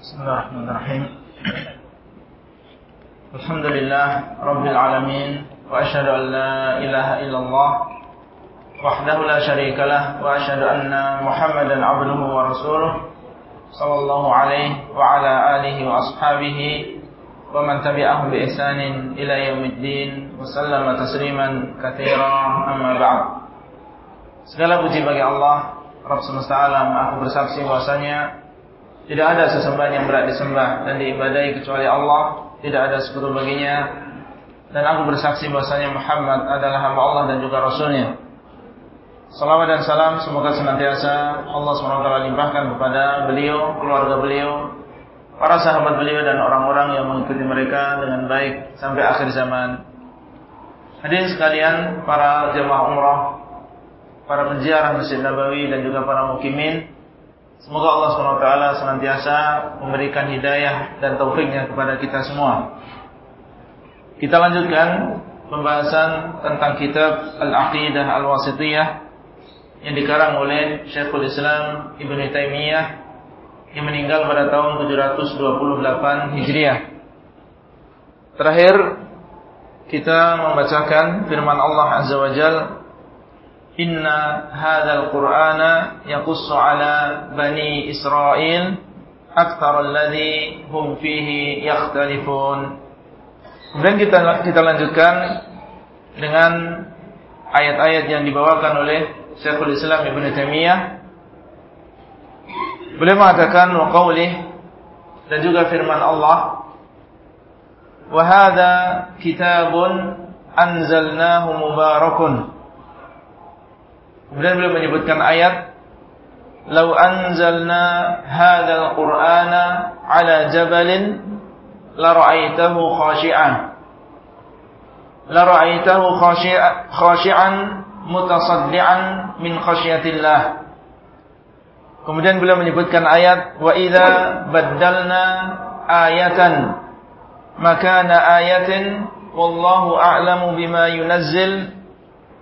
Bismillahirrahmanirrahim. Alhamdulillah Rabbil Alamin Wa ashadu an la ilaha illallah Wahdahu la sharika lah Wa ashadu anna Muhammadan abduhu wa rasuluh Sallallahu alaihi wa ala alihi wa ashabihi Wa man tabi'ahu bi ihsanin ila yaumiddin Wa sallama tasliman kathira amma ba'd Segala puji bagi Allah Rabb semesta alam Aku bersaksi bahwasanya Tidak ada sesembahan yang berat disembah Dan diibadai kecuali Allah tidak ada sekutu baginya dan aku bersaksi bahwasanya Muhammad adalah hamba Allah dan juga rasulnya. Salawat dan salam semoga senantiasa Allah SWT limpahkan kepada beliau, keluarga beliau, para sahabat beliau dan orang-orang yang mengikuti mereka dengan baik sampai akhir zaman. Hadirin sekalian, para jemaah umrah, para penziarah Masjid Nabawi dan juga para mukimin, Semoga Allah SWT senantiasa memberikan hidayah dan taufiknya kepada kita semua. Kita lanjutkan pembahasan tentang kitab Al-Aqidah Al-Wasitiyah yang dikarang oleh Syekhul Islam Ibn Taimiyah yang meninggal pada tahun 728 Hijriah. Terakhir kita membacakan firman Allah Azza wa Jalla Inna hadzal Qur'ana yaqussu ala bani Israil aktsar alladhi hum fihi yakhtalifun. Kemudian kita kita lanjutkan dengan ayat-ayat yang dibawakan oleh Syekhul Islam Ibn Taimiyah. Beliau mengatakan wa qawlih dan juga firman Allah wa hadza kitabun anzalnahu mubarakun Kemudian beliau menyebutkan ayat Lau anzalna hadzal qur'ana ala jabalin la ra'aitahu khashi'an la ra'aitahu khashi'an mutasaddian min khasyatillah Kemudian beliau menyebutkan ayat wa idza baddalna ayatan makana ayatin wallahu a'lamu bima yunazzil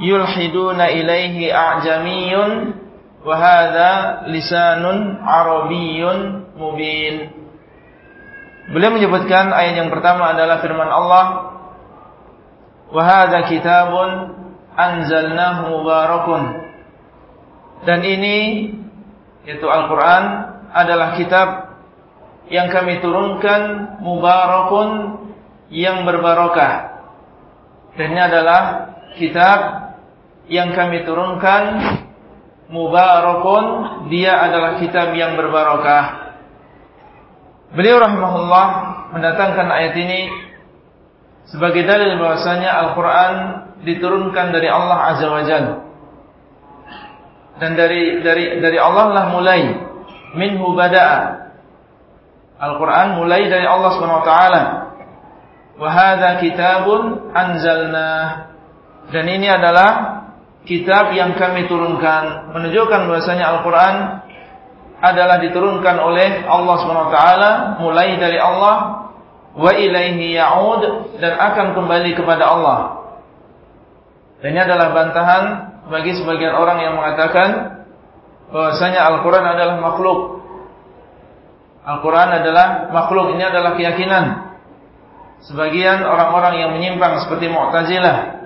yulhiduna ilaihi a'jamiyun wa hadha lisanun arabiyyun mubin. Beliau menyebutkan ayat yang pertama adalah firman Allah wa hadha kitabun anzalnahu mubarakun. Dan ini yaitu Al-Qur'an adalah kitab yang kami turunkan mubarakun yang berbarokah. Dan ini adalah kitab yang kami turunkan mubarakun dia adalah kitab yang berbarokah. Beliau rahimahullah mendatangkan ayat ini sebagai dalil bahwasanya Al-Qur'an diturunkan dari Allah Azza wa Jalla dan dari dari dari Allah lah mulai. Minhu bada'a. Al-Qur'an mulai dari Allah Subhanahu wa taala. Wa hadza kitabun anzalna dan ini adalah kitab yang kami turunkan menunjukkan bahwasanya Al-Qur'an adalah diturunkan oleh Allah SWT mulai dari Allah wa ilaihi ya'ud dan akan kembali kepada Allah. Dan ini adalah bantahan bagi sebagian orang yang mengatakan bahwasanya Al-Qur'an adalah makhluk. Al-Qur'an adalah makhluk, ini adalah keyakinan sebagian orang-orang yang menyimpang seperti Mu'tazilah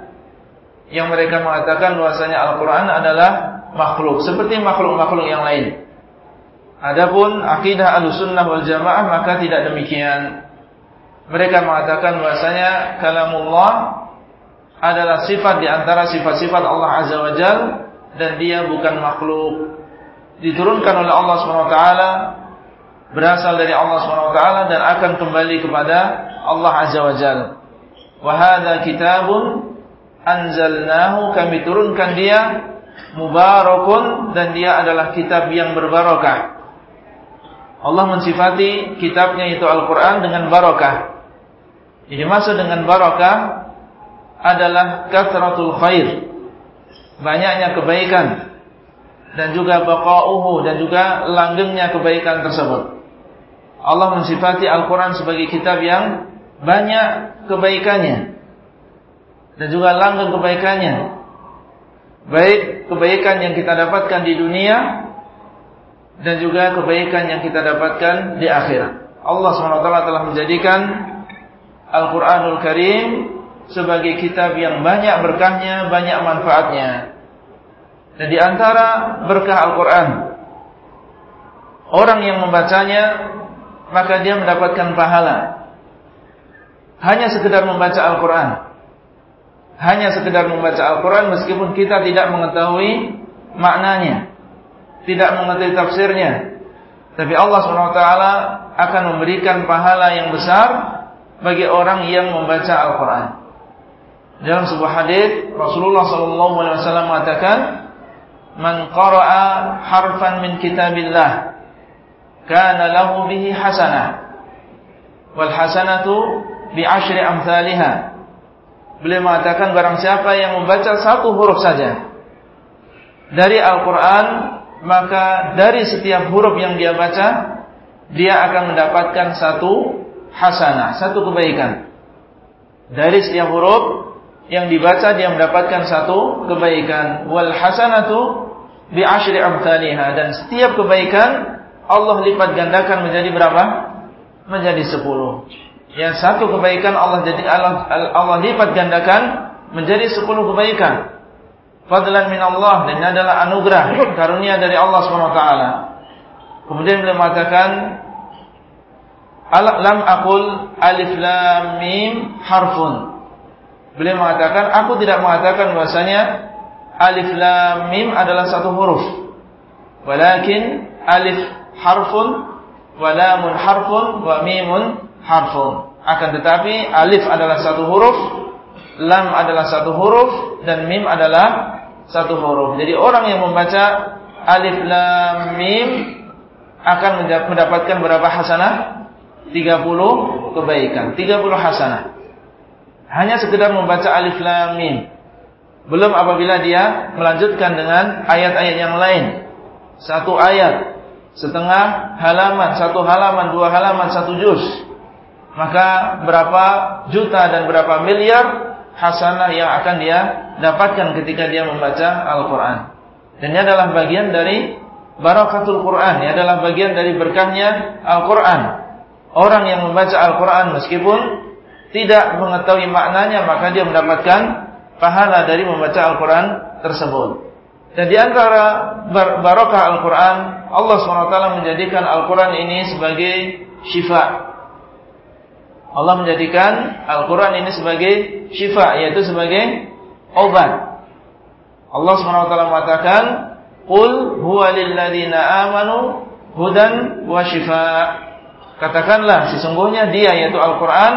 yang mereka mengatakan bahwasanya Al-Qur'an adalah makhluk seperti makhluk-makhluk yang lain. Adapun akidah Ahlussunnah wal Jamaah maka tidak demikian. Mereka mengatakan bahwasanya kalamullah adalah sifat di antara sifat-sifat Allah Azza wa Jal dan dia bukan makhluk. Diturunkan oleh Allah SWT berasal dari Allah SWT dan akan kembali kepada Allah Azza wa Jal. Wa hadza kitabun anzalnahu kami turunkan dia mubarakun dan dia adalah kitab yang berbarokah. Allah mensifati kitabnya itu Al-Quran dengan barakah. Jadi maksud dengan barakah adalah kathratul khair. Banyaknya kebaikan. Dan juga baqa'uhu dan juga langgengnya kebaikan tersebut. Allah mensifati Al-Quran sebagai kitab yang banyak kebaikannya. Dan juga langgeng kebaikannya. Baik kebaikan yang kita dapatkan di dunia dan juga kebaikan yang kita dapatkan di akhirat. Allah SWT telah menjadikan Al-Quranul Karim sebagai kitab yang banyak berkahnya, banyak manfaatnya. Dan di antara berkah Al-Quran, orang yang membacanya, maka dia mendapatkan pahala. Hanya sekedar membaca Al-Quran. Hanya sekedar membaca Al-Quran meskipun kita tidak mengetahui maknanya tidak mengerti tafsirnya. Tapi Allah SWT akan memberikan pahala yang besar bagi orang yang membaca Al-Quran. Dalam sebuah hadis Rasulullah SAW mengatakan, "Man qara'a harfan min kitabillah, kana lahu bihi hasanah, wal hasanatu bi amthaliha." Beliau mengatakan barang siapa yang membaca satu huruf saja dari Al-Quran maka dari setiap huruf yang dia baca dia akan mendapatkan satu hasanah, satu kebaikan. Dari setiap huruf yang dibaca dia mendapatkan satu kebaikan. Wal hasanatu bi asyri amthaliha dan setiap kebaikan Allah lipat gandakan menjadi berapa? Menjadi sepuluh. Yang satu kebaikan Allah jadi Allah, Allah lipat gandakan menjadi sepuluh kebaikan fadlan min Allah dan ini adalah anugerah karunia dari Allah SWT. Kemudian beliau mengatakan lam akul alif lam mim harfun. Beliau mengatakan aku tidak mengatakan bahwasanya alif lam mim adalah satu huruf. Walakin alif harfun wa lamun harfun wa mimun harfun. Akan tetapi alif adalah satu huruf, lam adalah satu huruf dan mim adalah satu huruf. Jadi orang yang membaca alif lam mim akan mendapatkan berapa hasanah? 30 kebaikan, 30 hasanah. Hanya sekedar membaca alif lam mim. Belum apabila dia melanjutkan dengan ayat-ayat yang lain. Satu ayat, setengah halaman, satu halaman, dua halaman, satu juz. Maka berapa juta dan berapa miliar hasanah yang akan dia dapatkan ketika dia membaca Al-Quran. Dan ini adalah bagian dari barakatul Quran. Ini adalah bagian dari berkahnya Al-Quran. Orang yang membaca Al-Quran meskipun tidak mengetahui maknanya, maka dia mendapatkan pahala dari membaca Al-Quran tersebut. Dan di antara barokah Al-Quran, Allah SWT menjadikan Al-Quran ini sebagai syifa Allah menjadikan Al-Quran ini sebagai syifa, yaitu sebagai obat. Allah SWT mengatakan, Qul huwa lilladzina amanu hudan wa syifa. Katakanlah, sesungguhnya dia, yaitu Al-Quran,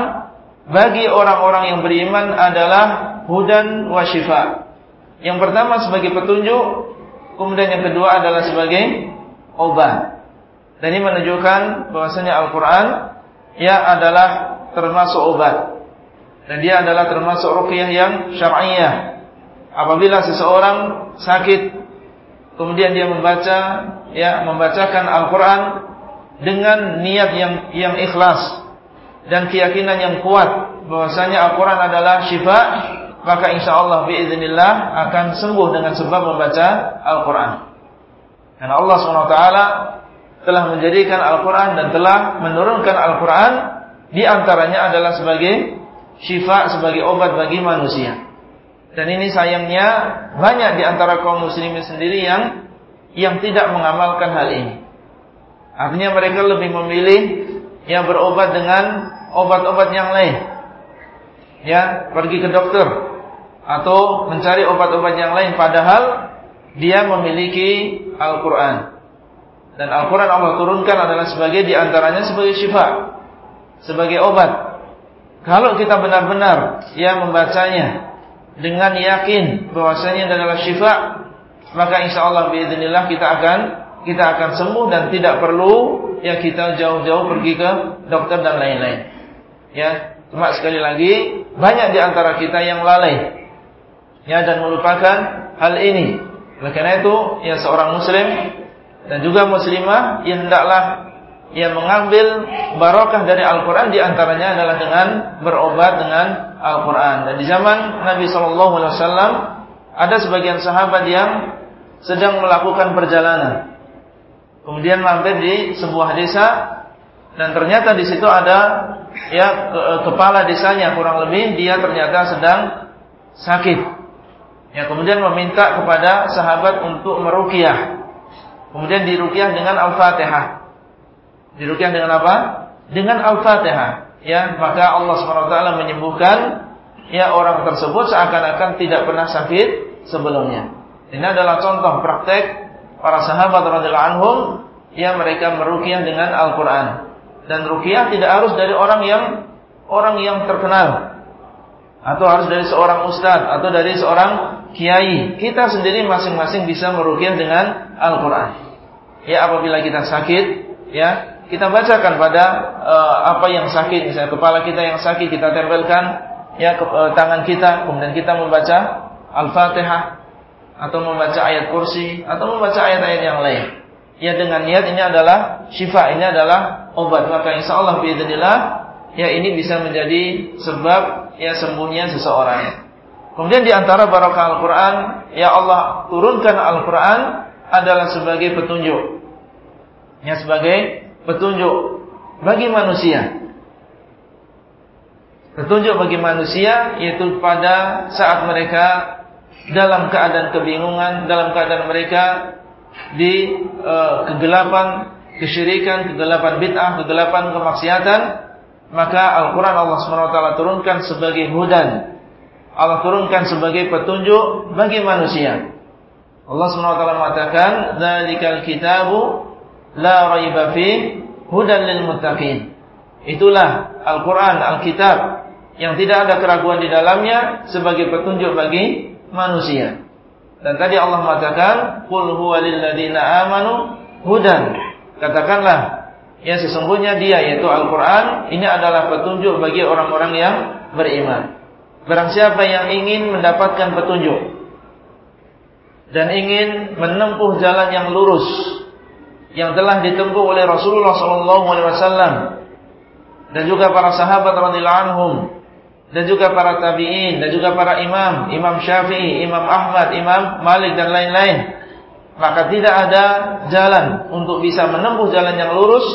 bagi orang-orang yang beriman adalah hudan wa syifa. Yang pertama sebagai petunjuk, kemudian yang kedua adalah sebagai obat. Dan ini menunjukkan bahwasanya Al-Quran ya adalah termasuk obat. Dan dia adalah termasuk ruqyah yang syar'iyah. Apabila seseorang sakit kemudian dia membaca ya membacakan Al-Qur'an dengan niat yang yang ikhlas dan keyakinan yang kuat bahwasanya Al-Qur'an adalah syifa, maka insyaallah biiznillah akan sembuh dengan sebab membaca Al-Qur'an. Karena Allah SWT telah menjadikan Al-Qur'an dan telah menurunkan Al-Qur'an di antaranya adalah sebagai syifa, sebagai obat bagi manusia. Dan ini sayangnya banyak di antara kaum muslimin sendiri yang yang tidak mengamalkan hal ini. Artinya mereka lebih memilih yang berobat dengan obat-obat yang lain. Ya, pergi ke dokter atau mencari obat-obat yang lain padahal dia memiliki Al-Qur'an. Dan Al-Qur'an Allah turunkan adalah sebagai di antaranya sebagai syifa sebagai obat. Kalau kita benar-benar ya membacanya dengan yakin bahwasanya adalah syifa, maka insya Allah biiznillah kita akan kita akan sembuh dan tidak perlu ya kita jauh-jauh pergi ke dokter dan lain-lain. Ya, cuma sekali lagi banyak di antara kita yang lalai ya dan melupakan hal ini. Oleh karena itu, ya seorang muslim dan juga muslimah yang hendaklah ia mengambil barokah dari Al-Quran di antaranya adalah dengan berobat dengan Al-Quran. Dan di zaman Nabi Shallallahu Alaihi Wasallam ada sebagian sahabat yang sedang melakukan perjalanan. Kemudian mampir di sebuah desa dan ternyata di situ ada ya kepala desanya kurang lebih dia ternyata sedang sakit. Ya kemudian meminta kepada sahabat untuk meruqyah. Kemudian diruqyah dengan Al-Fatihah. Diruqyah dengan apa? Dengan Al-Fatihah. Ya, maka Allah SWT menyembuhkan ya orang tersebut seakan-akan tidak pernah sakit sebelumnya. Ini adalah contoh praktek para sahabat radhiyallahu anhum yang mereka meruqyah dengan Al-Qur'an. Dan ruqyah tidak harus dari orang yang orang yang terkenal atau harus dari seorang ustadz atau dari seorang kiai. Kita sendiri masing-masing bisa meruqyah dengan Al-Qur'an. Ya apabila kita sakit, ya kita bacakan pada uh, apa yang sakit, misalnya kepala kita yang sakit kita tempelkan ya ke, uh, tangan kita, kemudian kita membaca Al-Fatihah atau membaca ayat kursi atau membaca ayat-ayat yang lain. Ya dengan niat ini adalah syifa, ini adalah obat. Maka insya Allah biidznillah ya ini bisa menjadi sebab ya sembuhnya seseorang. Kemudian di antara barokah Al-Qur'an, ya Allah turunkan Al-Qur'an adalah sebagai petunjuk. Ya sebagai petunjuk bagi manusia. Petunjuk bagi manusia yaitu pada saat mereka dalam keadaan kebingungan, dalam keadaan mereka di uh, kegelapan kesyirikan, kegelapan bid'ah, kegelapan kemaksiatan, maka Al-Quran Allah SWT turunkan sebagai hudan. Allah turunkan sebagai petunjuk bagi manusia. Allah SWT mengatakan, "Dzalikal kitabu la raiba fi hudan lil muttaqin." Itulah Al-Quran, Al-Kitab yang tidak ada keraguan di dalamnya sebagai petunjuk bagi manusia. Dan tadi Allah mengatakan, "Qul huwa lil ladzina amanu hudan." Katakanlah, ya sesungguhnya dia yaitu Al-Qur'an ini adalah petunjuk bagi orang-orang yang beriman. Barang siapa yang ingin mendapatkan petunjuk dan ingin menempuh jalan yang lurus yang telah ditempuh oleh Rasulullah SAW dan juga para sahabat radhiyallahu anhum dan juga para tabi'in dan juga para imam, Imam Syafi'i, Imam Ahmad, Imam Malik dan lain-lain. Maka tidak ada jalan untuk bisa menempuh jalan yang lurus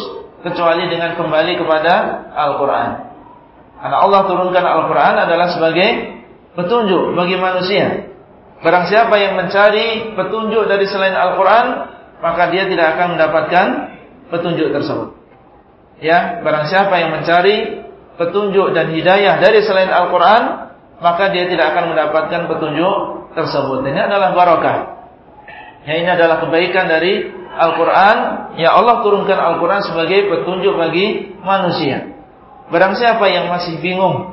kecuali dengan kembali kepada Al-Qur'an. Karena Allah turunkan Al-Qur'an adalah sebagai petunjuk bagi manusia. Barang siapa yang mencari petunjuk dari selain Al-Qur'an, maka dia tidak akan mendapatkan petunjuk tersebut. Ya, barang siapa yang mencari petunjuk dan hidayah dari selain Al-Quran, maka dia tidak akan mendapatkan petunjuk tersebut. Ini adalah barakah. Ya, ini adalah kebaikan dari Al-Quran. Ya Allah turunkan Al-Quran sebagai petunjuk bagi manusia. Barang siapa yang masih bingung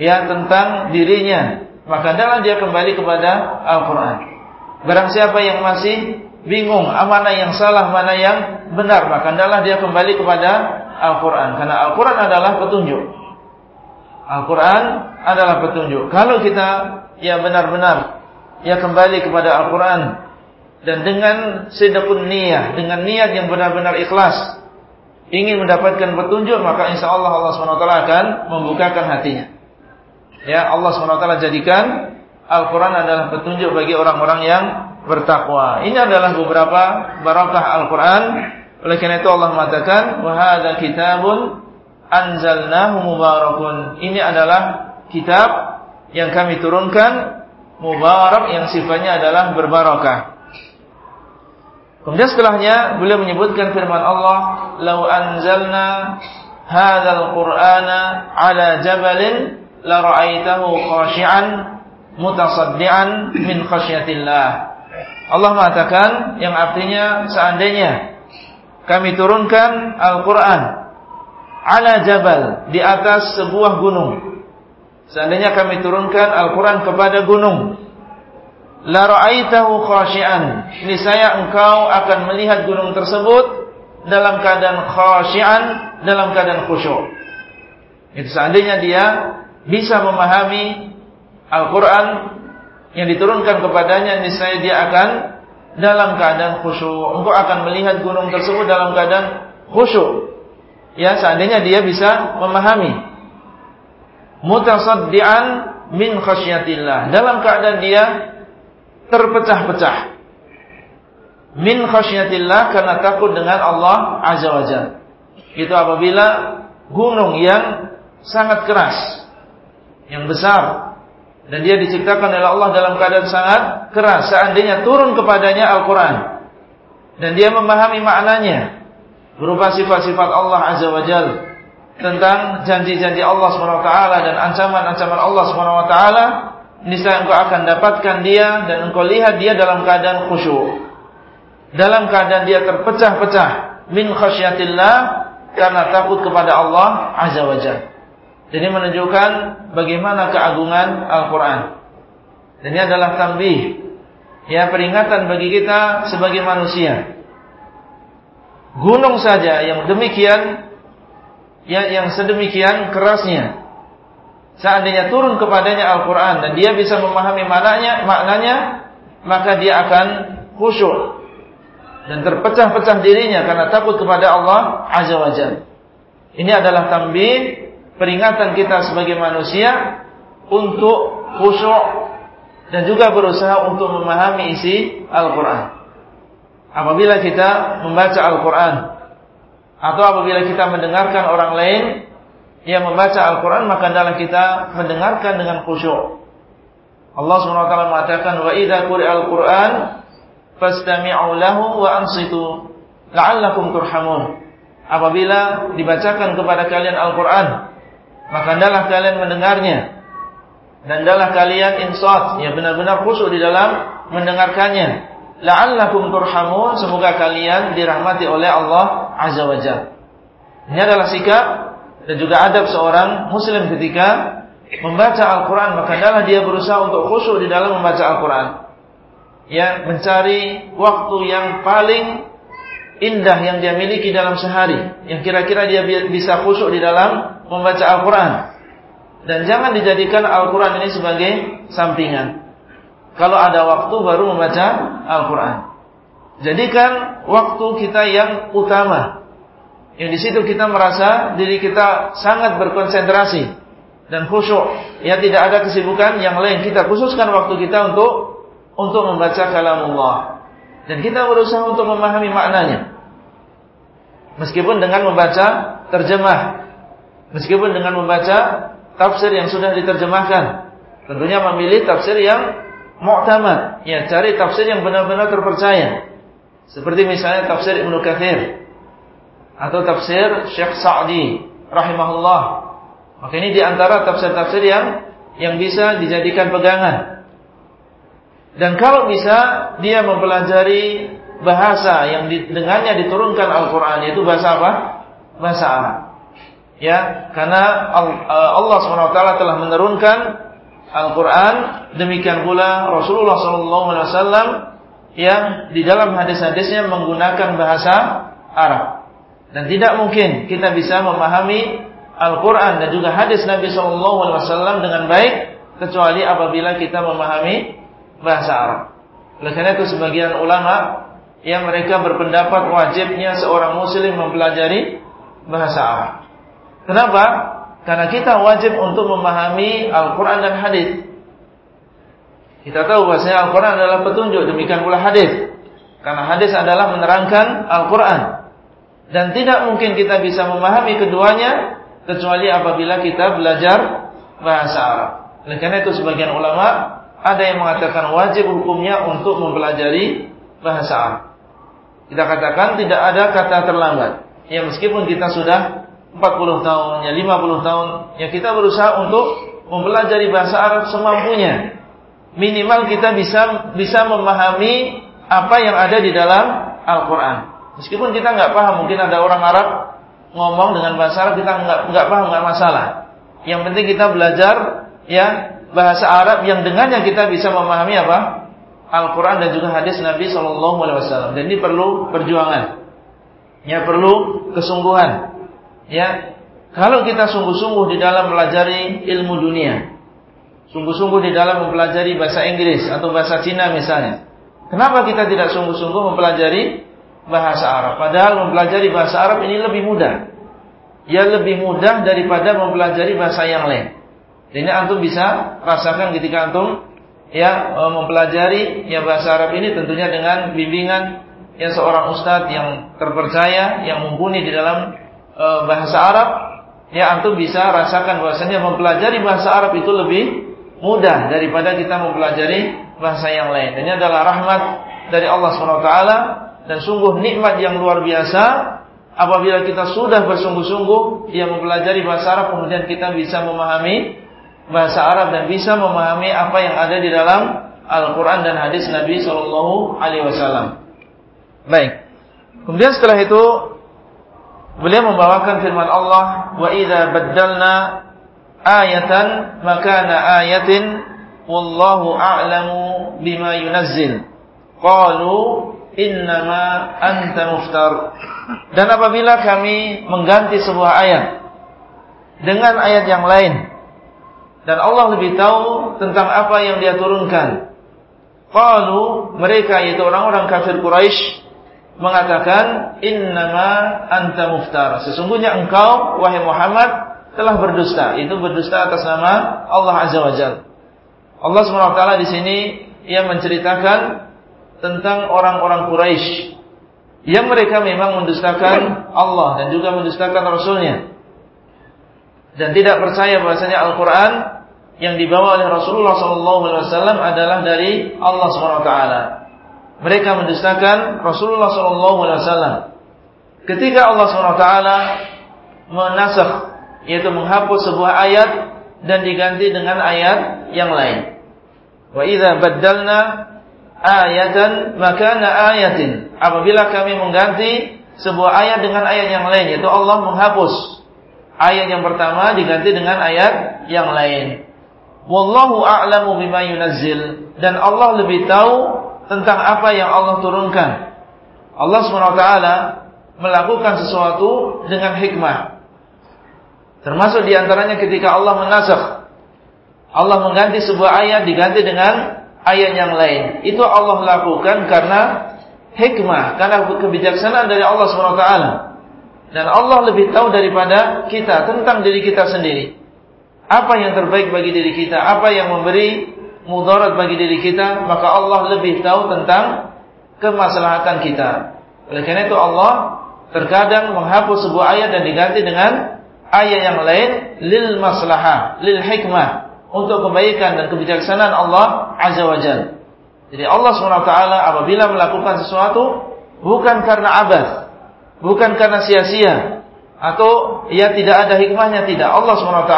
ya tentang dirinya, maka adalah dia kembali kepada Al-Quran. Barang siapa yang masih bingung mana yang salah, mana yang benar, maka adalah dia kembali kepada Al-Quran. Karena Al-Quran adalah petunjuk. Al-Quran adalah petunjuk. Kalau kita ya benar-benar ya kembali kepada Al-Quran dan dengan sedekun niat, dengan niat yang benar-benar ikhlas, ingin mendapatkan petunjuk, maka insya Allah Allah SWT akan membukakan hatinya. Ya Allah SWT jadikan Al-Quran adalah petunjuk bagi orang-orang yang bertakwa. Ini adalah beberapa barakah Al-Quran oleh karena itu Allah mengatakan wa hadza kitabun anzalnahu mubarakun. Ini adalah kitab yang kami turunkan mubarak yang sifatnya adalah berbarakah. Kemudian setelahnya beliau menyebutkan firman Allah, "Lau anzalna hadzal qur'ana 'ala jabalin la ra'aitahu khashi'an mutasaddian min khasyatillah." Allah mengatakan yang artinya seandainya kami turunkan Al-Quran ala jabal di atas sebuah gunung. Seandainya kami turunkan Al-Quran kepada gunung, la ra'aitahu khashian. Niscaya engkau akan melihat gunung tersebut dalam keadaan khashian, dalam keadaan khusyuk. Itu seandainya dia bisa memahami Al-Qur'an yang diturunkan kepadanya, niscaya dia akan dalam keadaan khusyuk. Engkau akan melihat gunung tersebut dalam keadaan khusyuk. Ya, seandainya dia bisa memahami. Mutasaddian min khasyatillah. Dalam keadaan dia terpecah-pecah. Min khasyatillah karena takut dengan Allah Azza wa Jalla. Itu apabila gunung yang sangat keras, yang besar, dan dia diciptakan oleh Allah dalam keadaan sangat keras. Seandainya turun kepadanya Al-Quran. Dan dia memahami maknanya. Berupa sifat-sifat Allah Azza wa Jal. Tentang janji-janji Allah SWT dan ancaman-ancaman Allah SWT niscaya engkau akan dapatkan dia dan engkau lihat dia dalam keadaan khusyuk. Dalam keadaan dia terpecah-pecah min khasyatillah karena takut kepada Allah Azza wa Jalla ini menunjukkan bagaimana keagungan Al-Quran. Ini adalah tambih. Ya peringatan bagi kita sebagai manusia. Gunung saja yang demikian ya, yang sedemikian kerasnya. Seandainya turun kepadanya Al-Quran dan dia bisa memahami maknanya, maknanya maka dia akan khusyuk dan terpecah-pecah dirinya karena takut kepada Allah Azza wa Jalla. Ini adalah tambih peringatan kita sebagai manusia untuk khusyuk dan juga berusaha untuk memahami isi Al-Quran. Apabila kita membaca Al-Quran atau apabila kita mendengarkan orang lain yang membaca Al-Quran maka adalah kita mendengarkan dengan khusyuk. Allah SWT mengatakan wa idza quri'al Qur'an fastami'u lahu wa ansitu la'allakum turhamun. Apabila dibacakan kepada kalian Al-Qur'an maka hendaklah kalian mendengarnya. Dan hendaklah kalian insaf ya benar-benar khusyuk di dalam mendengarkannya. La'allakum turhamun semoga kalian dirahmati oleh Allah azza wajalla ini adalah sikap dan juga adab seorang muslim ketika membaca Al-Qur'an maka hendaklah dia berusaha untuk khusyuk di dalam membaca Al-Qur'an. Ya mencari waktu yang paling indah yang dia miliki dalam sehari yang kira-kira dia bisa khusyuk di dalam membaca Al-Quran. Dan jangan dijadikan Al-Quran ini sebagai sampingan. Kalau ada waktu baru membaca Al-Quran. Jadikan waktu kita yang utama. Yang di situ kita merasa diri kita sangat berkonsentrasi dan khusyuk. Ya tidak ada kesibukan yang lain. Kita khususkan waktu kita untuk untuk membaca kalamullah. Dan kita berusaha untuk memahami maknanya. Meskipun dengan membaca terjemah Meskipun dengan membaca tafsir yang sudah diterjemahkan. Tentunya memilih tafsir yang mu'tamad. Ya, cari tafsir yang benar-benar terpercaya. Seperti misalnya tafsir Ibnu Katsir atau tafsir Syekh Sa'di rahimahullah. Maka ini di antara tafsir-tafsir yang yang bisa dijadikan pegangan. Dan kalau bisa dia mempelajari bahasa yang dengannya diturunkan Al-Quran yaitu bahasa apa? Bahasa Arab ya karena eh, Allah SWT telah menurunkan Al-Quran demikian pula Rasulullah SAW yang di dalam hadis-hadisnya menggunakan bahasa Arab dan tidak mungkin kita bisa memahami Al-Quran dan juga hadis Nabi SAW dengan baik kecuali apabila kita memahami bahasa Arab. Oleh karena itu sebagian ulama yang mereka berpendapat wajibnya seorang muslim mempelajari bahasa Arab. Kenapa? Karena kita wajib untuk memahami Al-Quran dan hadis. Kita tahu bahasanya Al-Quran adalah petunjuk, demikian pula hadis. Karena hadis adalah menerangkan Al-Quran. Dan tidak mungkin kita bisa memahami keduanya kecuali apabila kita belajar bahasa Arab. Oleh karena itu sebagian ulama ada yang mengatakan wajib hukumnya untuk mempelajari bahasa Arab. Kita katakan tidak ada kata terlambat. Ya meskipun kita sudah 40 tahun, ya 50 tahun, ya kita berusaha untuk mempelajari bahasa Arab semampunya. Minimal kita bisa bisa memahami apa yang ada di dalam Al-Quran. Meskipun kita nggak paham, mungkin ada orang Arab ngomong dengan bahasa Arab kita nggak nggak paham nggak masalah. Yang penting kita belajar ya bahasa Arab yang dengannya kita bisa memahami apa Al-Quran dan juga hadis Nabi Shallallahu Alaihi Wasallam. Dan ini perlu perjuangan, ya perlu kesungguhan. Ya, kalau kita sungguh-sungguh di dalam pelajari ilmu dunia, sungguh-sungguh di dalam mempelajari bahasa Inggris atau bahasa Cina misalnya, kenapa kita tidak sungguh-sungguh mempelajari bahasa Arab? Padahal mempelajari bahasa Arab ini lebih mudah. Ya lebih mudah daripada mempelajari bahasa yang lain. Ini antum bisa rasakan ketika antum ya mempelajari ya bahasa Arab ini tentunya dengan bimbingan yang seorang ustadz yang terpercaya yang mumpuni di dalam e, bahasa Arab ya antum bisa rasakan bahwasanya mempelajari bahasa Arab itu lebih mudah daripada kita mempelajari bahasa yang lain. Ini adalah rahmat dari Allah SWT dan sungguh nikmat yang luar biasa apabila kita sudah bersungguh-sungguh yang mempelajari bahasa Arab kemudian kita bisa memahami bahasa Arab dan bisa memahami apa yang ada di dalam Al-Quran dan hadis Nabi Shallallahu Alaihi Wasallam. Baik. Kemudian setelah itu beliau membawakan firman Allah, wa idza baddalna ayatan makana ayatin wallahu a'lamu bima yunazzil. Qalu innama anta muftar. Dan apabila kami mengganti sebuah ayat dengan ayat yang lain, dan Allah lebih tahu tentang apa yang dia turunkan. Qalu mereka yaitu orang-orang kafir Quraisy mengatakan innama anta muftar. Sesungguhnya engkau wahai Muhammad telah berdusta. Itu berdusta atas nama Allah Azza wa Jalla. Allah SWT di sini ia menceritakan tentang orang-orang Quraisy yang mereka memang mendustakan Allah dan juga mendustakan Rasulnya dan tidak percaya bahasanya Al-Quran yang dibawa oleh Rasulullah SAW adalah dari Allah SWT. Mereka mendustakan Rasulullah SAW. Ketika Allah SWT menasakh, yaitu menghapus sebuah ayat dan diganti dengan ayat yang lain. Wa idza baddalna ayatan makana ayatin. Apabila kami mengganti sebuah ayat dengan ayat yang lain, yaitu Allah menghapus ayat yang pertama diganti dengan ayat yang lain. Wallahu a'lamu bima yunazzil dan Allah lebih tahu tentang apa yang Allah turunkan. Allah SWT melakukan sesuatu dengan hikmah. Termasuk di antaranya ketika Allah menasakh. Allah mengganti sebuah ayat diganti dengan ayat yang lain. Itu Allah lakukan karena hikmah, karena kebijaksanaan dari Allah SWT. Dan Allah lebih tahu daripada kita tentang diri kita sendiri. Apa yang terbaik bagi diri kita, apa yang memberi mudarat bagi diri kita, maka Allah lebih tahu tentang kemaslahatan kita. Oleh karena itu Allah terkadang menghapus sebuah ayat dan diganti dengan ayat yang lain lil maslahah, lil hikmah untuk kebaikan dan kebijaksanaan Allah Azza wa. Jadi Allah SWT apabila melakukan sesuatu bukan karena abad, bukan karena sia-sia atau ya tidak ada hikmahnya tidak. Allah SWT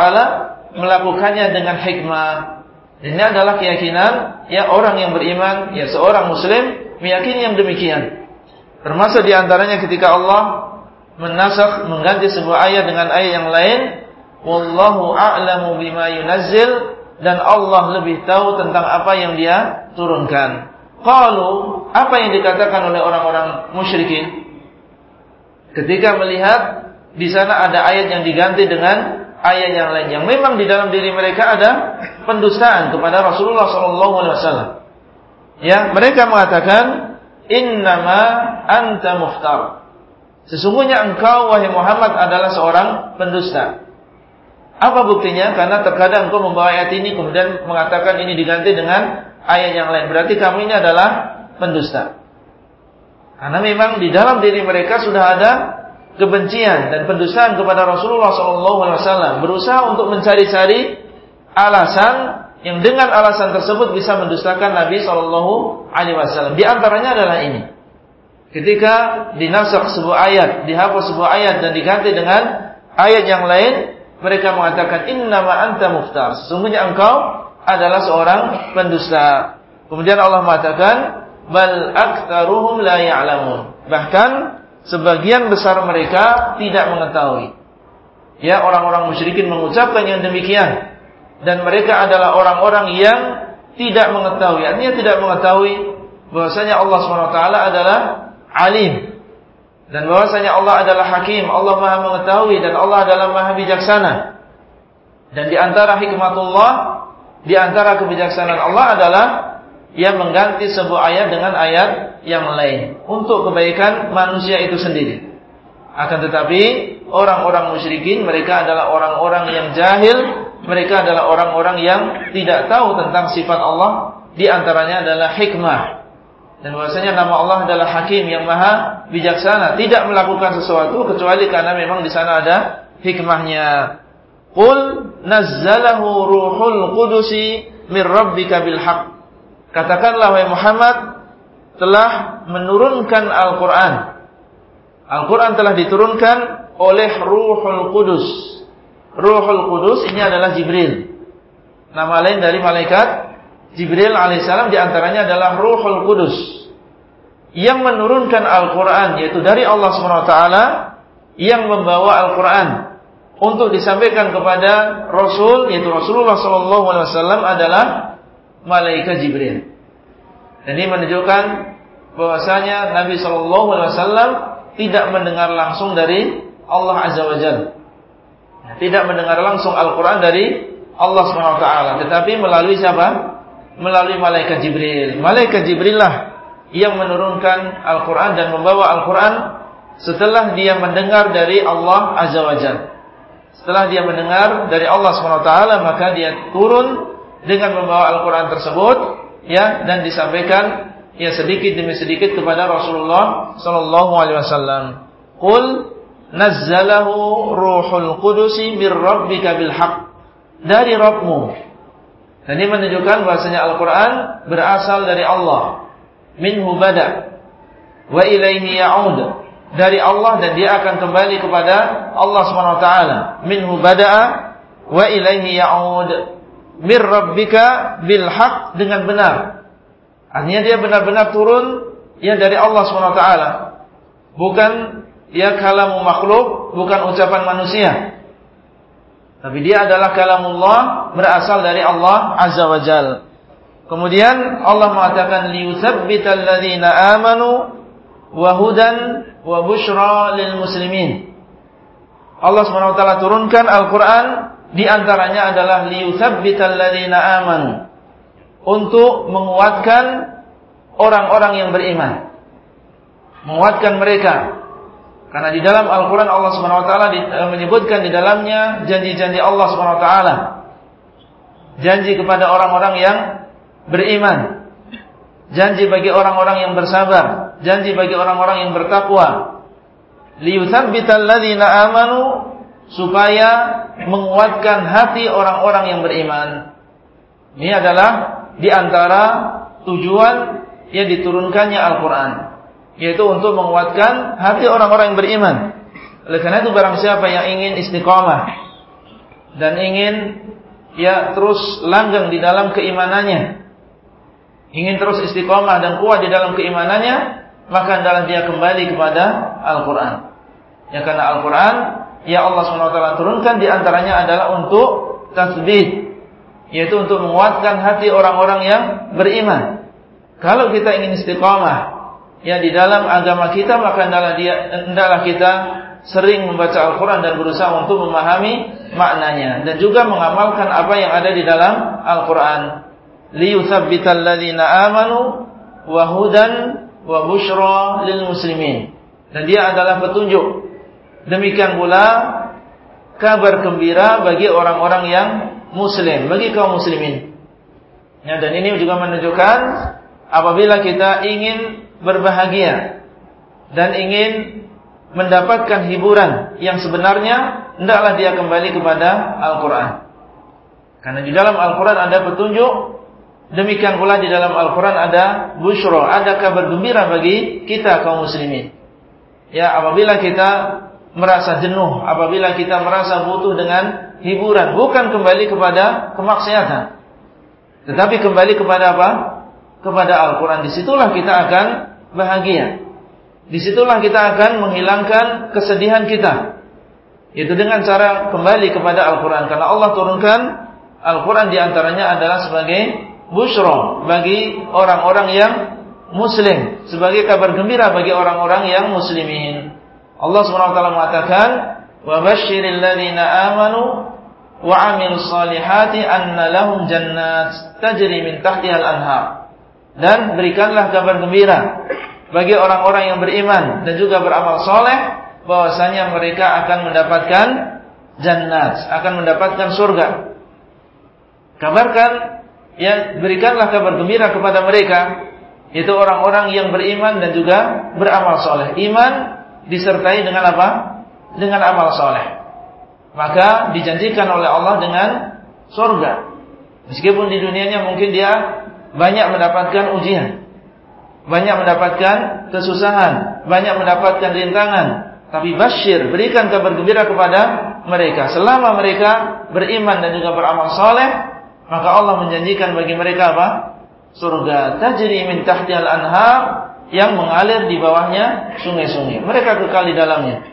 melakukannya dengan hikmah. Ini adalah keyakinan ya orang yang beriman, ya seorang muslim meyakini yang demikian. Termasuk di antaranya ketika Allah menasakh mengganti sebuah ayat dengan ayat yang lain, wallahu a'lamu bima yunazzil dan Allah lebih tahu tentang apa yang dia turunkan. Kalau apa yang dikatakan oleh orang-orang musyrikin? ketika melihat di sana ada ayat yang diganti dengan ayat yang lain yang memang di dalam diri mereka ada pendustaan kepada Rasulullah SAW. Ya, mereka mengatakan innama anta muftar. Sesungguhnya engkau wahai Muhammad adalah seorang pendusta. Apa buktinya? Karena terkadang engkau membawa ayat ini kemudian mengatakan ini diganti dengan ayat yang lain. Berarti kamu ini adalah pendusta. Karena memang di dalam diri mereka sudah ada kebencian dan pendustaan kepada Rasulullah SAW. Berusaha untuk mencari-cari alasan yang dengan alasan tersebut bisa mendustakan Nabi SAW. Di antaranya adalah ini. Ketika dinasak sebuah ayat, dihapus sebuah ayat dan diganti dengan ayat yang lain, mereka mengatakan innama anta muftar. Sesungguhnya engkau adalah seorang pendusta. Kemudian Allah mengatakan bal aktsaruhum la ya'lamun. Bahkan sebagian besar mereka tidak mengetahui. Ya, orang-orang musyrikin mengucapkan yang demikian dan mereka adalah orang-orang yang tidak mengetahui. Artinya tidak mengetahui bahwasanya Allah SWT adalah alim. Dan bahwasanya Allah adalah hakim. Allah maha mengetahui dan Allah adalah maha bijaksana. Dan di antara hikmatullah, di antara kebijaksanaan Allah adalah yang mengganti sebuah ayat dengan ayat yang lain. Untuk kebaikan manusia itu sendiri. Akan tetapi orang-orang musyrikin mereka adalah orang-orang yang jahil, mereka adalah orang-orang yang tidak tahu tentang sifat Allah, di antaranya adalah hikmah. Dan bahwasanya nama Allah adalah Hakim yang Maha bijaksana, tidak melakukan sesuatu kecuali karena memang di sana ada hikmahnya. Qul nazzalahu ruhul qudusi min rabbika. Katakanlah wahai Muhammad telah menurunkan Al-Qur'an Al-Quran telah diturunkan oleh Ruhul Kudus. Ruhul Kudus ini adalah Jibril. Nama lain dari malaikat Jibril alaihissalam di antaranya adalah Ruhul Kudus. Yang menurunkan Al-Quran yaitu dari Allah SWT yang membawa Al-Quran untuk disampaikan kepada Rasul yaitu Rasulullah SAW adalah malaikat Jibril. Dan ini menunjukkan bahwasanya Nabi SAW tidak mendengar langsung dari Allah Azza wa Jalla. Tidak mendengar langsung Al-Quran dari Allah SWT. Tetapi melalui siapa? Melalui Malaikat Jibril. Malaikat Jibril lah yang menurunkan Al-Quran dan membawa Al-Quran setelah dia mendengar dari Allah Azza wa Jalla. Setelah dia mendengar dari Allah SWT, maka dia turun dengan membawa Al-Quran tersebut ya dan disampaikan ya sedikit demi sedikit kepada Rasulullah sallallahu alaihi wasallam. Qul nazzalahu ruhul qudusi mir rabbika bil haqq. Dari Rabbmu. Dan ini menunjukkan bahasanya Al-Quran berasal dari Allah. Minhu bada. Wa ilaihi ya'ud. Dari Allah dan dia akan kembali kepada Allah SWT. Minhu bada'a. Wa ilaihi ya'ud. Mir rabbika bil haq dengan benar. Artinya dia benar-benar turun ya dari Allah SWT. Bukan ya kalamu makhluk, bukan ucapan manusia. Tapi dia adalah kalamullah berasal dari Allah Azza wa Jal. Kemudian Allah mengatakan liyuthabbital ladzina amanu wa hudan wa busyra lil muslimin. Allah SWT turunkan Al-Quran di antaranya adalah liyuthabbital ladzina amanu untuk menguatkan orang-orang yang beriman. Menguatkan mereka. Karena di dalam Al-Quran Allah SWT eh, menyebutkan di dalamnya janji-janji Allah SWT. Janji kepada orang-orang yang beriman. Janji bagi orang-orang yang bersabar. Janji bagi orang-orang yang bertakwa. Liyuthabbital ladhina amanu supaya menguatkan hati orang-orang yang beriman. Ini adalah di antara tujuan yang diturunkannya Al-Quran. Yaitu untuk menguatkan hati orang-orang yang beriman. Oleh karena itu barang siapa yang ingin istiqamah. Dan ingin ya terus langgeng di dalam keimanannya. Ingin terus istiqamah dan kuat di dalam keimanannya. Maka adalah dia kembali kepada Al-Quran. Ya karena Al-Quran ya Allah SWT turunkan di antaranya adalah untuk tasbih yaitu untuk menguatkan hati orang-orang yang beriman. Kalau kita ingin istiqamah ya di dalam agama kita maka hendaklah kita sering membaca Al-Qur'an dan berusaha untuk memahami maknanya dan juga mengamalkan apa yang ada di dalam Al-Qur'an. Liyuthabbital amanu wa hudan wa busyra lil muslimin. Dan dia adalah petunjuk. Demikian pula kabar gembira bagi orang-orang yang muslim, bagi kaum muslimin. Ya, dan ini juga menunjukkan apabila kita ingin berbahagia dan ingin mendapatkan hiburan yang sebenarnya, hendaklah dia kembali kepada Al-Quran. Karena di dalam Al-Quran ada petunjuk, demikian pula di dalam Al-Quran ada bushro, ada kabar gembira bagi kita kaum muslimin. Ya, apabila kita merasa jenuh, apabila kita merasa butuh dengan hiburan, bukan kembali kepada kemaksiatan. Tetapi kembali kepada apa? Kepada Al-Quran. Di situlah kita akan bahagia. Di situlah kita akan menghilangkan kesedihan kita. Itu dengan cara kembali kepada Al-Quran. Karena Allah turunkan Al-Quran di antaranya adalah sebagai busyra bagi orang-orang yang muslim, sebagai kabar gembira bagi orang-orang yang muslimin. Allah SWT mengatakan, "Wa basyiril ladzina amanu wa 'amilus salihati anna lahum jannat tajri min tahtiha al-anhar." Dan berikanlah kabar gembira bagi orang-orang yang beriman dan juga beramal soleh bahwasanya mereka akan mendapatkan jannat, akan mendapatkan surga. Kabarkan ya berikanlah kabar gembira kepada mereka yaitu orang-orang yang beriman dan juga beramal soleh. Iman disertai dengan apa? Dengan amal soleh. Maka dijanjikan oleh Allah dengan surga. Meskipun di dunianya mungkin dia banyak mendapatkan ujian. Banyak mendapatkan kesusahan. Banyak mendapatkan rintangan. Tapi basyir, berikan kabar gembira kepada mereka. Selama mereka beriman dan juga beramal soleh, maka Allah menjanjikan bagi mereka apa? surga tajri min al anhar yang mengalir di bawahnya sungai-sungai. Mereka kekal di dalamnya.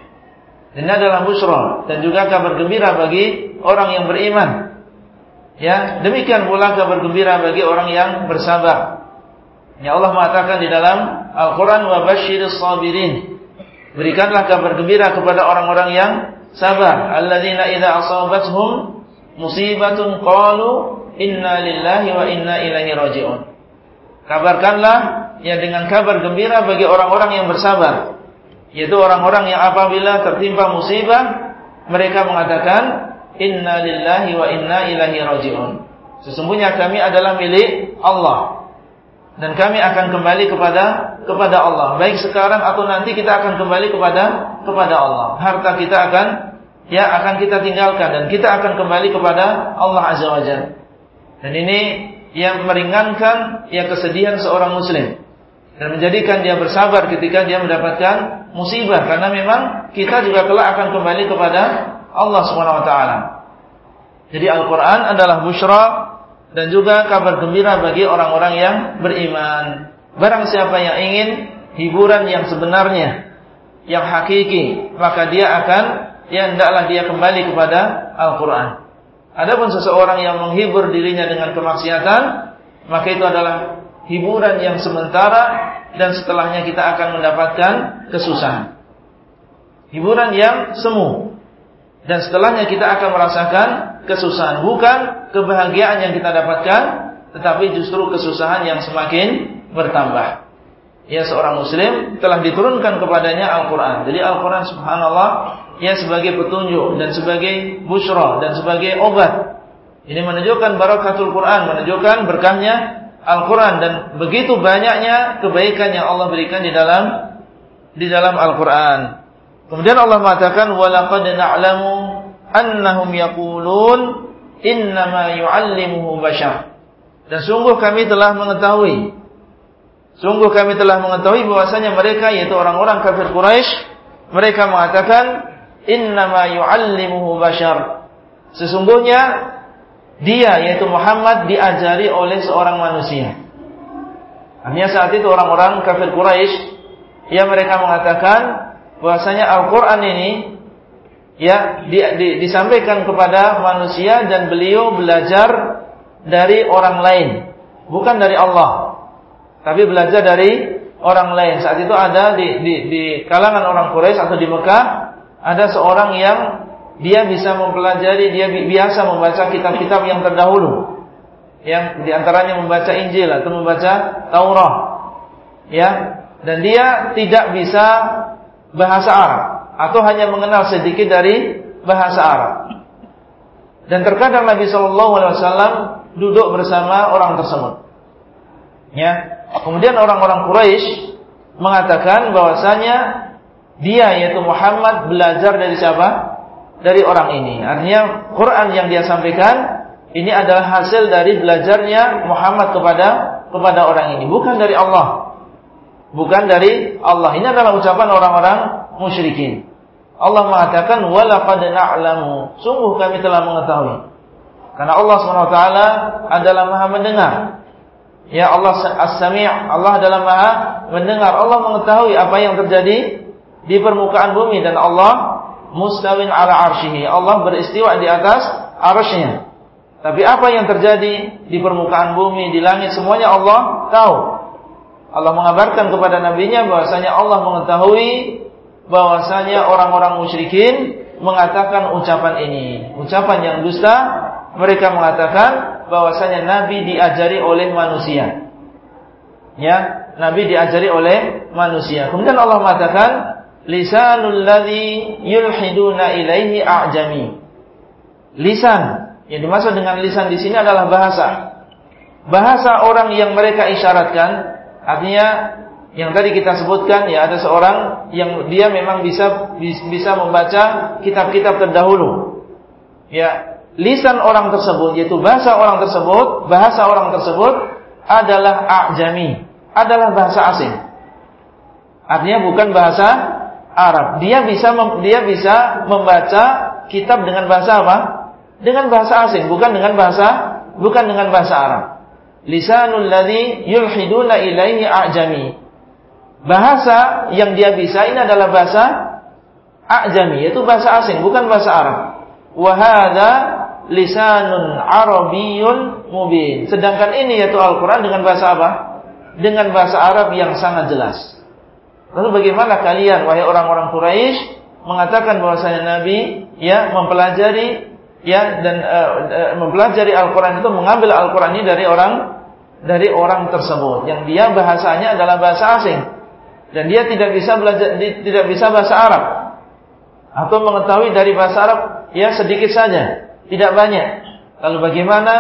Dan ini adalah busra dan juga kabar gembira bagi orang yang beriman. Ya, demikian pula kabar gembira bagi orang yang bersabar. Ya Allah mengatakan di dalam Al-Qur'an wa basyiris sabirin. Berikanlah kabar gembira kepada orang-orang yang sabar. Alladzina idza asabatuhum musibatun qalu inna lillahi wa inna ilaihi raji'un. Kabarkanlah ya dengan kabar gembira bagi orang-orang yang bersabar. Yaitu orang-orang yang apabila tertimpa musibah mereka mengatakan inna lillahi wa inna ilaihi rajiun. Sesungguhnya kami adalah milik Allah dan kami akan kembali kepada kepada Allah. Baik sekarang atau nanti kita akan kembali kepada kepada Allah. Harta kita akan ya akan kita tinggalkan dan kita akan kembali kepada Allah Azza wa Jalla. Dan ini yang meringankan ya kesedihan seorang muslim dan menjadikan dia bersabar ketika dia mendapatkan musibah karena memang kita juga kelak akan kembali kepada Allah Subhanahu wa taala. Jadi Al-Qur'an adalah busyra dan juga kabar gembira bagi orang-orang yang beriman. Barang siapa yang ingin hiburan yang sebenarnya, yang hakiki, maka dia akan ya hendaklah dia kembali kepada Al-Qur'an. Adapun seseorang yang menghibur dirinya dengan kemaksiatan, maka itu adalah hiburan yang sementara dan setelahnya kita akan mendapatkan kesusahan. Hiburan yang semu dan setelahnya kita akan merasakan kesusahan, bukan kebahagiaan yang kita dapatkan, tetapi justru kesusahan yang semakin bertambah. Ya seorang muslim telah diturunkan kepadanya Al-Qur'an. Jadi Al-Qur'an subhanallah ya sebagai petunjuk dan sebagai busyra dan sebagai obat. Ini menunjukkan barakatul Quran, menunjukkan berkahnya Al-Quran dan begitu banyaknya kebaikan yang Allah berikan di dalam di dalam Al-Quran. Kemudian Allah mengatakan walaqad na'lamu annahum yaqulun innama yu'allimuhu bashar. Dan sungguh kami telah mengetahui sungguh kami telah mengetahui bahwasanya mereka yaitu orang-orang kafir Quraisy mereka mengatakan innama yu'allimuhu bashar. Sesungguhnya dia yaitu Muhammad diajari oleh seorang manusia. Artinya saat itu orang-orang kafir Quraisy yang mereka mengatakan bahwasanya Al-Qur'an ini ya di, di, disampaikan kepada manusia dan beliau belajar dari orang lain, bukan dari Allah. Tapi belajar dari orang lain. Saat itu ada di, di, di kalangan orang Quraisy atau di Mekah ada seorang yang dia bisa mempelajari, dia biasa membaca kitab-kitab yang terdahulu. Yang di antaranya membaca Injil atau membaca Taurat. Ya, dan dia tidak bisa bahasa Arab atau hanya mengenal sedikit dari bahasa Arab. Dan terkadang Nabi Shallallahu Alaihi Wasallam duduk bersama orang tersebut. Ya, kemudian orang-orang Quraisy mengatakan bahwasanya dia yaitu Muhammad belajar dari siapa? Dari orang ini. Artinya Quran yang dia sampaikan ini adalah hasil dari belajarnya Muhammad kepada kepada orang ini, bukan dari Allah. Bukan dari Allah. Ini adalah ucapan orang-orang musyrikin. Allah mengatakan walaqad na'lamu. Sungguh kami telah mengetahui. Karena Allah SWT adalah Maha mendengar. Ya Allah As-Sami' Allah adalah Maha mendengar. Allah mengetahui apa yang terjadi di permukaan bumi dan Allah mustawin ala arsyihi. Allah beristiwa di atas arsy Tapi apa yang terjadi di permukaan bumi, di langit semuanya Allah tahu. Allah mengabarkan kepada nabinya bahwasanya Allah mengetahui bahwasanya orang-orang musyrikin mengatakan ucapan ini, ucapan yang dusta. Mereka mengatakan bahwasanya nabi diajari oleh manusia. Ya, nabi diajari oleh manusia. Kemudian Allah mengatakan lisanul ladzi yulhiduna ilaihi a'jami. Lisan yang dimaksud dengan lisan di sini adalah bahasa. Bahasa orang yang mereka isyaratkan, artinya yang tadi kita sebutkan ya ada seorang yang dia memang bisa bisa membaca kitab-kitab terdahulu. Ya, lisan orang tersebut yaitu bahasa orang tersebut, bahasa orang tersebut adalah ajami, adalah bahasa asing. Artinya bukan bahasa Arab. Dia bisa dia bisa membaca kitab dengan bahasa apa? dengan bahasa asing, bukan dengan bahasa bukan dengan bahasa Arab. Lisanul ladzi yulhiduna ilaihi a'jami. Bahasa yang dia bisa ini adalah bahasa a'jami, yaitu bahasa asing, bukan bahasa Arab. Wa hadza lisanun arabiyyun mubin. Sedangkan ini yaitu Al-Qur'an dengan bahasa apa? Dengan bahasa Arab yang sangat jelas. Lalu bagaimana kalian wahai orang-orang Quraisy mengatakan bahwasanya Nabi ya mempelajari ya dan uh, uh, mempelajari Al-Qur'an itu mengambil Al-Qur'an ini dari orang dari orang tersebut yang dia bahasanya adalah bahasa asing dan dia tidak bisa belajar tidak bisa bahasa Arab atau mengetahui dari bahasa Arab ya sedikit saja, tidak banyak. Lalu bagaimana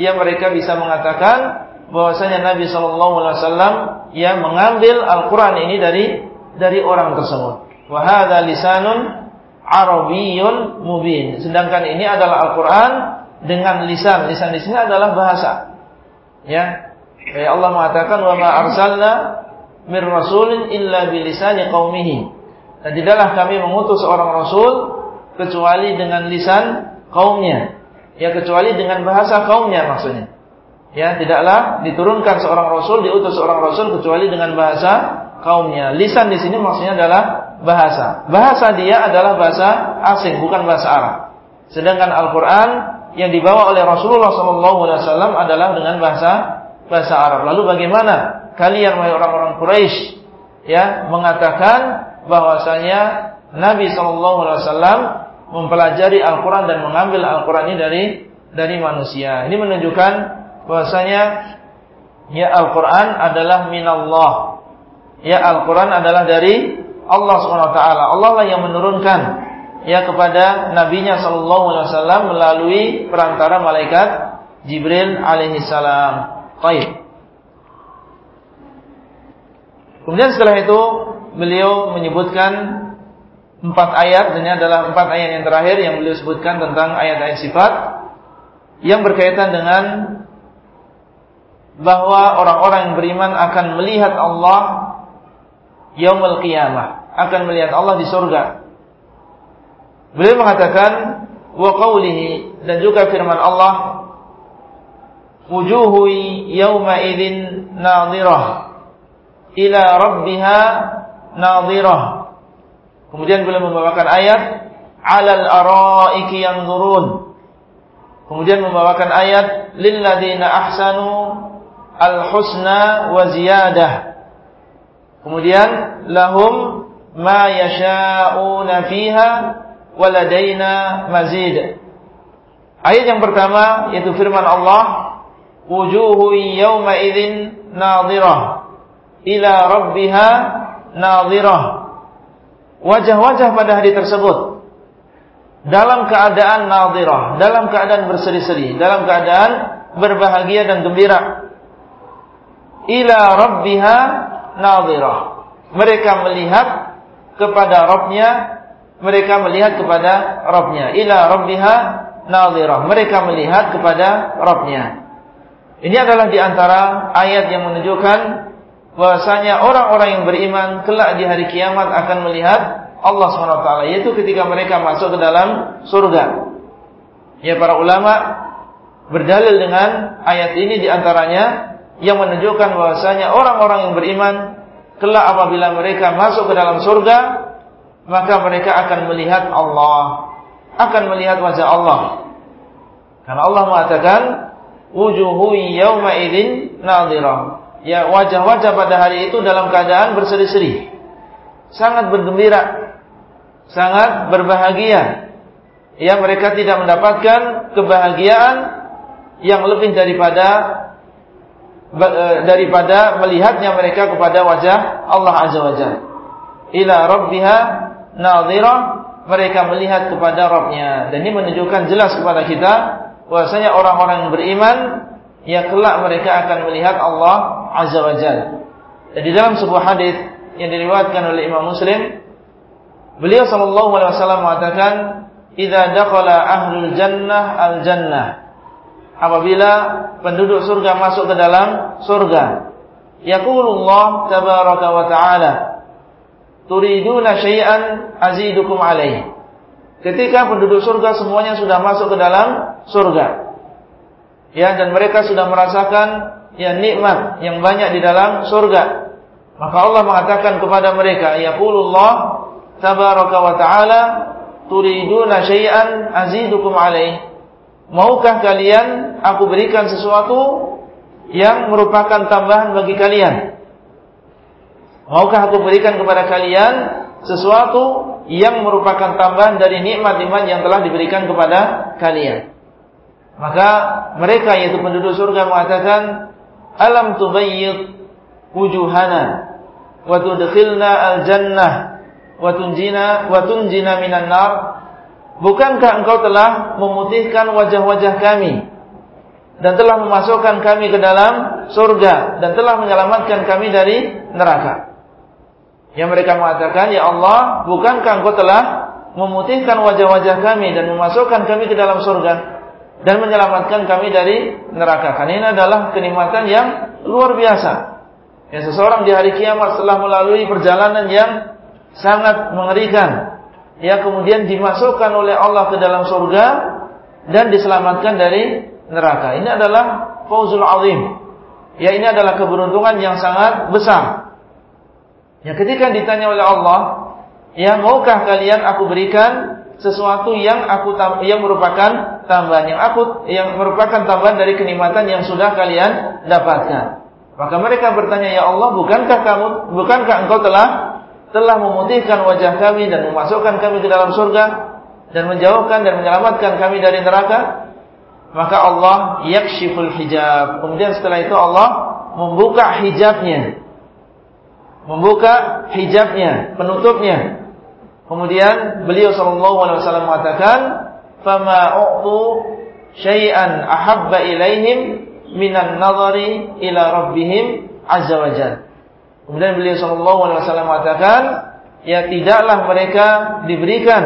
ya mereka bisa mengatakan bahwasanya Nabi Shallallahu alaihi wasallam ya mengambil Al-Qur'an ini dari dari orang tersebut. Wa lisanun Arabiyun mubin. Sedangkan ini adalah Al-Quran dengan lisan. Lisan di sini adalah bahasa. Ya. Kayak Allah mengatakan wa ma arsalna mir rasulin illa bilisani qaumihi. Dan tidaklah kami mengutus seorang rasul kecuali dengan lisan kaumnya. Ya kecuali dengan bahasa kaumnya maksudnya. Ya, tidaklah diturunkan seorang rasul, diutus seorang rasul kecuali dengan bahasa kaumnya. Lisan di sini maksudnya adalah bahasa. Bahasa dia adalah bahasa asing, bukan bahasa Arab. Sedangkan Al-Qur'an yang dibawa oleh Rasulullah SAW adalah dengan bahasa bahasa Arab. Lalu bagaimana kalian wahai orang-orang Quraisy ya mengatakan bahwasanya Nabi SAW mempelajari Al-Quran dan mengambil Al-Quran ini dari dari manusia. Ini menunjukkan bahwasanya ya Al-Quran adalah minallah ya Al-Quran adalah dari Allah SWT. Allah lah yang menurunkan ya kepada nabinya sallallahu alaihi wasallam melalui perantara malaikat Jibril alaihi salam. Baik. Kemudian setelah itu beliau menyebutkan empat ayat dan ini adalah empat ayat yang terakhir yang beliau sebutkan tentang ayat-ayat sifat yang berkaitan dengan bahwa orang-orang yang beriman akan melihat Allah yaumul qiyamah akan melihat Allah di surga. Beliau mengatakan wa qawlihi dan juga firman Allah wujuhu yauma idzin nadhirah ila rabbiha nadhirah. Kemudian beliau membawakan ayat alal araiki yanzurun. Kemudian membawakan ayat lil ladzina ahsanu al husna wa ziyadah Kemudian lahum ma yasha'una fiha waladaina mazid. Ayat yang pertama yaitu firman Allah, wujuhu yawma idzin nadhirah ila rabbiha nadhirah. Wajah-wajah pada hari tersebut dalam keadaan nadhirah, dalam keadaan berseri-seri, dalam keadaan berbahagia dan gembira. Ila rabbiha nadhirah. Mereka melihat kepada Rabbnya, mereka melihat kepada Rabbnya. Ila Rabbiha nadhirah. Mereka melihat kepada Rabbnya. Ini adalah di antara ayat yang menunjukkan bahwasanya orang-orang yang beriman kelak di hari kiamat akan melihat Allah SWT yaitu ketika mereka masuk ke dalam surga. Ya para ulama berdalil dengan ayat ini di antaranya yang menunjukkan bahwasanya orang-orang yang beriman kelak apabila mereka masuk ke dalam surga, maka mereka akan melihat Allah, akan melihat wajah Allah. Karena Allah mengatakan wujuhu yawma idzin nadhirah. Ya wajah-wajah pada hari itu dalam keadaan berseri-seri. Sangat bergembira. Sangat berbahagia. Ya mereka tidak mendapatkan kebahagiaan yang lebih daripada e, daripada melihatnya mereka kepada wajah Allah Azza wa Jalla. Ila rabbiha mereka melihat kepada Rabbnya dan ini menunjukkan jelas kepada kita bahwasanya orang-orang yang beriman ya kelak mereka akan melihat Allah Azza wa Jalla. Dan di dalam sebuah hadis yang diriwayatkan oleh Imam Muslim, beliau sallallahu alaihi wasallam mengatakan, "Idza dakhala ahlul jannah al-jannah." Apabila penduduk surga masuk ke dalam surga, yaqulullah tabaraka wa ta'ala, "Turiduna syai'an azidukum alaihi." Ketika penduduk surga semuanya sudah masuk ke dalam surga. Ya, dan mereka sudah merasakan ya nikmat yang banyak di dalam surga. Maka Allah mengatakan kepada mereka, "Yaqulullah tabaraka wa ta'ala, turiduna syai'an azidukum alaih." Maukah kalian aku berikan sesuatu yang merupakan tambahan bagi kalian? Maukah aku berikan kepada kalian sesuatu yang merupakan tambahan dari nikmat-nikmat yang telah diberikan kepada kalian. Maka mereka yaitu penduduk surga mengatakan, "Alam tubayyid wujuhana wa tudkhilna al-jannah wa tunjina wa tunjina minan nar?" Bukankah engkau telah memutihkan wajah-wajah kami dan telah memasukkan kami ke dalam surga dan telah menyelamatkan kami dari neraka? Yang mereka mengatakan, Ya Allah, bukankah engkau telah memutihkan wajah-wajah kami dan memasukkan kami ke dalam surga dan menyelamatkan kami dari neraka. Karena ini adalah kenikmatan yang luar biasa. Ya, seseorang di hari kiamat setelah melalui perjalanan yang sangat mengerikan, ya kemudian dimasukkan oleh Allah ke dalam surga dan diselamatkan dari neraka. Ini adalah fauzul azim. Ya ini adalah keberuntungan yang sangat besar. Ya ketika ditanya oleh Allah, ya maukah kalian aku berikan sesuatu yang aku yang merupakan tambahan yang aku yang merupakan tambahan dari kenikmatan yang sudah kalian dapatkan. Maka mereka bertanya, "Ya Allah, bukankah kamu bukankah Engkau telah telah memutihkan wajah kami dan memasukkan kami ke dalam surga dan menjauhkan dan menyelamatkan kami dari neraka?" Maka Allah yakshiful hijab. Kemudian setelah itu Allah membuka hijabnya membuka hijabnya, penutupnya. Kemudian beliau sallallahu alaihi wasallam mengatakan, "Fama u'tu syai'an ahabba ilaihim minan nadhari ila rabbihim azza wa Kemudian beliau sallallahu alaihi wasallam mengatakan, ya tidaklah mereka diberikan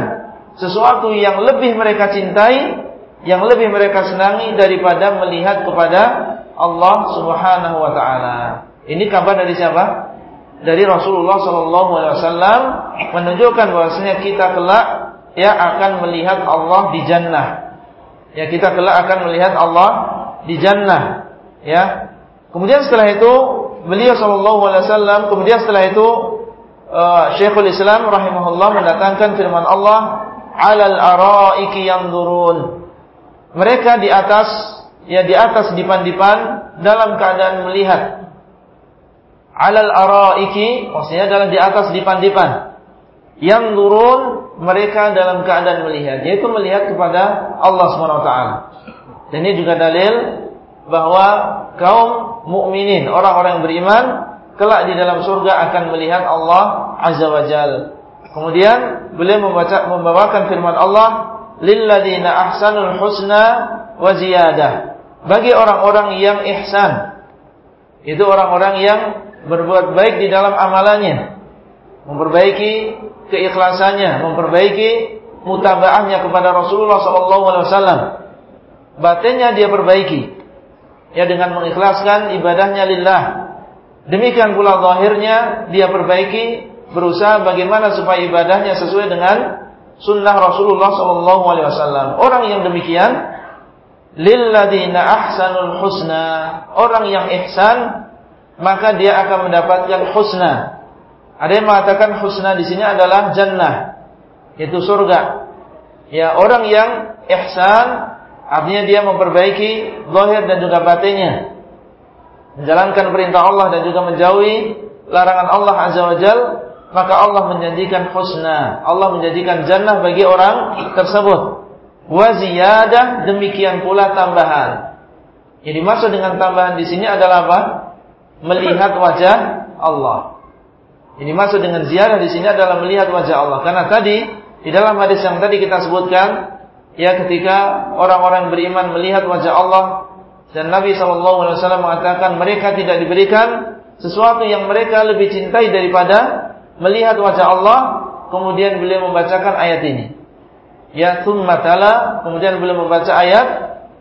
sesuatu yang lebih mereka cintai, yang lebih mereka senangi daripada melihat kepada Allah Subhanahu wa taala. Ini kabar dari siapa? Dari Rasulullah Wasallam menunjukkan bahwasanya kita kelak ya akan melihat Allah di jannah. Ya kita kelak akan melihat Allah di jannah. Ya. Kemudian setelah itu beliau Wasallam kemudian setelah itu uh, Syekhul Islam rahimahullah mendatangkan firman Allah alal araiki yang turun. Mereka di atas ya di atas dipan-dipan dalam keadaan melihat alal araiki maksudnya adalah di atas dipan-dipan yang turun mereka dalam keadaan melihat yaitu melihat kepada Allah Swt. Dan ini juga dalil bahwa kaum mukminin, orang-orang beriman kelak di dalam surga akan melihat Allah Azza wa Jal. Kemudian beliau membaca membawakan firman Allah, "Lilladzina ahsanul husna wa ziyadah." Bagi orang-orang yang ihsan. Itu orang-orang yang berbuat baik di dalam amalannya, memperbaiki keikhlasannya, memperbaiki mutabaahnya kepada Rasulullah SAW. Batinnya dia perbaiki, ya dengan mengikhlaskan ibadahnya lillah. Demikian pula zahirnya dia perbaiki, berusaha bagaimana supaya ibadahnya sesuai dengan sunnah Rasulullah SAW. Orang yang demikian, lilladina ahsanul husna, orang yang ihsan maka dia akan mendapatkan husna. Ada yang mengatakan husna di sini adalah jannah, yaitu surga. Ya, orang yang ihsan Artinya dia memperbaiki zahir dan juga batinnya. Menjalankan perintah Allah dan juga menjauhi larangan Allah Azza wa Jal, maka Allah menjanjikan husna. Allah menjanjikan jannah bagi orang tersebut. Wa ziyadah demikian pula tambahan. Jadi maksud dengan tambahan di sini adalah apa? Melihat wajah Allah. Ini maksud dengan ziarah di sini adalah melihat wajah Allah. Karena tadi di dalam hadis yang tadi kita sebutkan, ya ketika orang-orang beriman melihat wajah Allah dan Nabi SAW mengatakan mereka tidak diberikan sesuatu yang mereka lebih cintai daripada melihat wajah Allah. Kemudian beliau membacakan ayat ini. Ya thumma kemudian beliau membaca ayat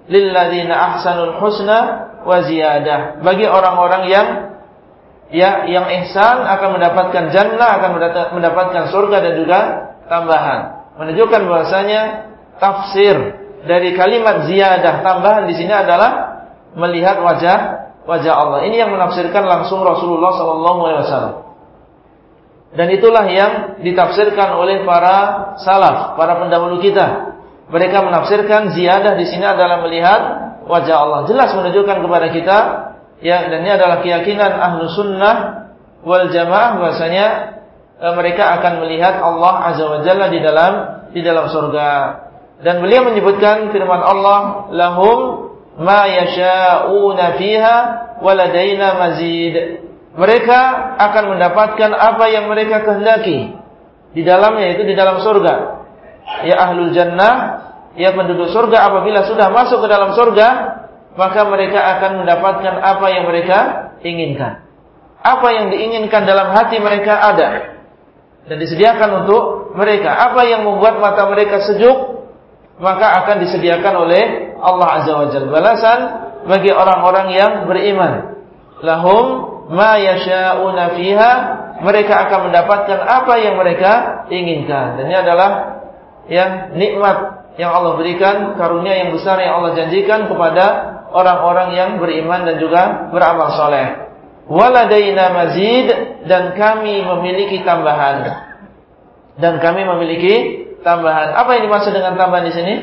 lilladzina ahsanul husna wa ziyadah. Bagi orang-orang yang ya yang ihsan akan mendapatkan jannah, akan mendapatkan surga dan juga tambahan. Menunjukkan bahwasanya tafsir dari kalimat ziyadah tambahan di sini adalah melihat wajah wajah Allah. Ini yang menafsirkan langsung Rasulullah SAW. Dan itulah yang ditafsirkan oleh para salaf, para pendahulu kita. Mereka menafsirkan ziyadah di sini adalah melihat wajah Allah. Jelas menunjukkan kepada kita ya dan ini adalah keyakinan ahlu sunnah wal jamaah bahwasanya e, mereka akan melihat Allah azza wa jalla di dalam di dalam surga. Dan beliau menyebutkan firman Allah lahum ma yasha'una fiha waladaina mazid mereka akan mendapatkan apa yang mereka kehendaki di dalamnya itu di dalam surga. Ya ahlul jannah, ya penduduk surga apabila sudah masuk ke dalam surga, maka mereka akan mendapatkan apa yang mereka inginkan. Apa yang diinginkan dalam hati mereka ada dan disediakan untuk mereka. Apa yang membuat mata mereka sejuk, maka akan disediakan oleh Allah Azza wa Jalla. Balasan bagi orang-orang yang beriman. Lahum ma yasha'una fiha mereka akan mendapatkan apa yang mereka inginkan dan ini adalah yang nikmat yang Allah berikan karunia yang besar yang Allah janjikan kepada orang-orang yang beriman dan juga beramal soleh. Waladaina mazid dan kami memiliki tambahan. Dan kami memiliki tambahan. Apa yang dimaksud dengan tambahan di sini?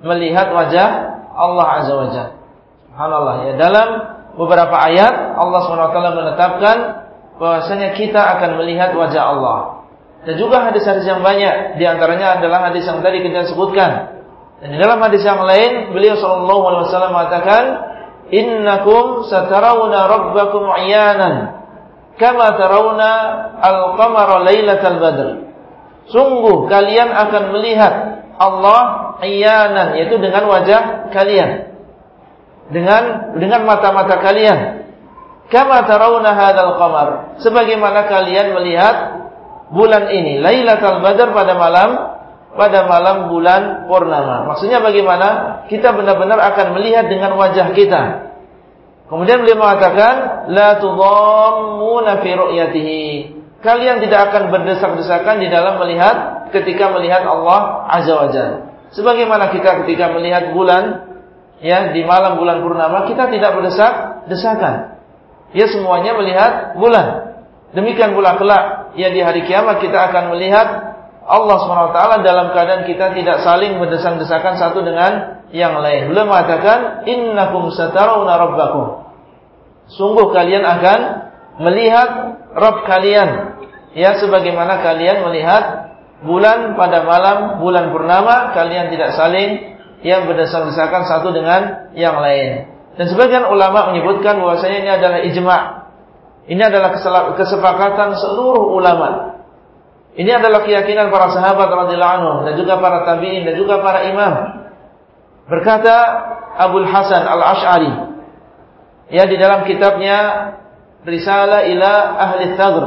Melihat wajah Allah azza wajalla ya dalam beberapa ayat Allah SWT menetapkan bahwasanya kita akan melihat wajah Allah. Dan juga hadis-hadis yang banyak, di antaranya adalah hadis yang tadi kita sebutkan. Dan di dalam hadis yang lain, beliau SAW mengatakan, Innakum satarawna rabbakum iyanan, kama tarawna al-qamara laylatal badr. Sungguh kalian akan melihat Allah iyanan, yaitu dengan wajah kalian dengan dengan mata-mata kalian. Kama tarawna hadzal qamar. Sebagaimana kalian melihat bulan ini, Lailatul Badar pada malam pada malam bulan purnama. Maksudnya bagaimana? Kita benar-benar akan melihat dengan wajah kita. Kemudian beliau mengatakan, la tudhammuna fi ru'yatihi. Kalian tidak akan berdesak-desakan di dalam melihat ketika melihat Allah Azza wa Jalla. Sebagaimana kita ketika melihat bulan ya di malam bulan purnama kita tidak berdesak desakan. Ya semuanya melihat bulan. Demikian pula kelak ya di hari kiamat kita akan melihat Allah SWT dalam keadaan kita tidak saling berdesak-desakan satu dengan yang lain. Beliau mengatakan, Innakum satarawna rabbakum. Sungguh kalian akan melihat Rabb kalian. Ya, sebagaimana kalian melihat bulan pada malam bulan purnama, kalian tidak saling yang berdasar-dasarkan satu dengan yang lain. Dan sebagian ulama menyebutkan bahwasanya ini adalah ijma'. Ini adalah kesepakatan seluruh ulama. Ini adalah keyakinan para sahabat radhiyallahu anhum dan juga para tabi'in dan juga para imam. Berkata Abu Hasan Al-Asy'ari ya di dalam kitabnya Risalah ila Ahli Thagr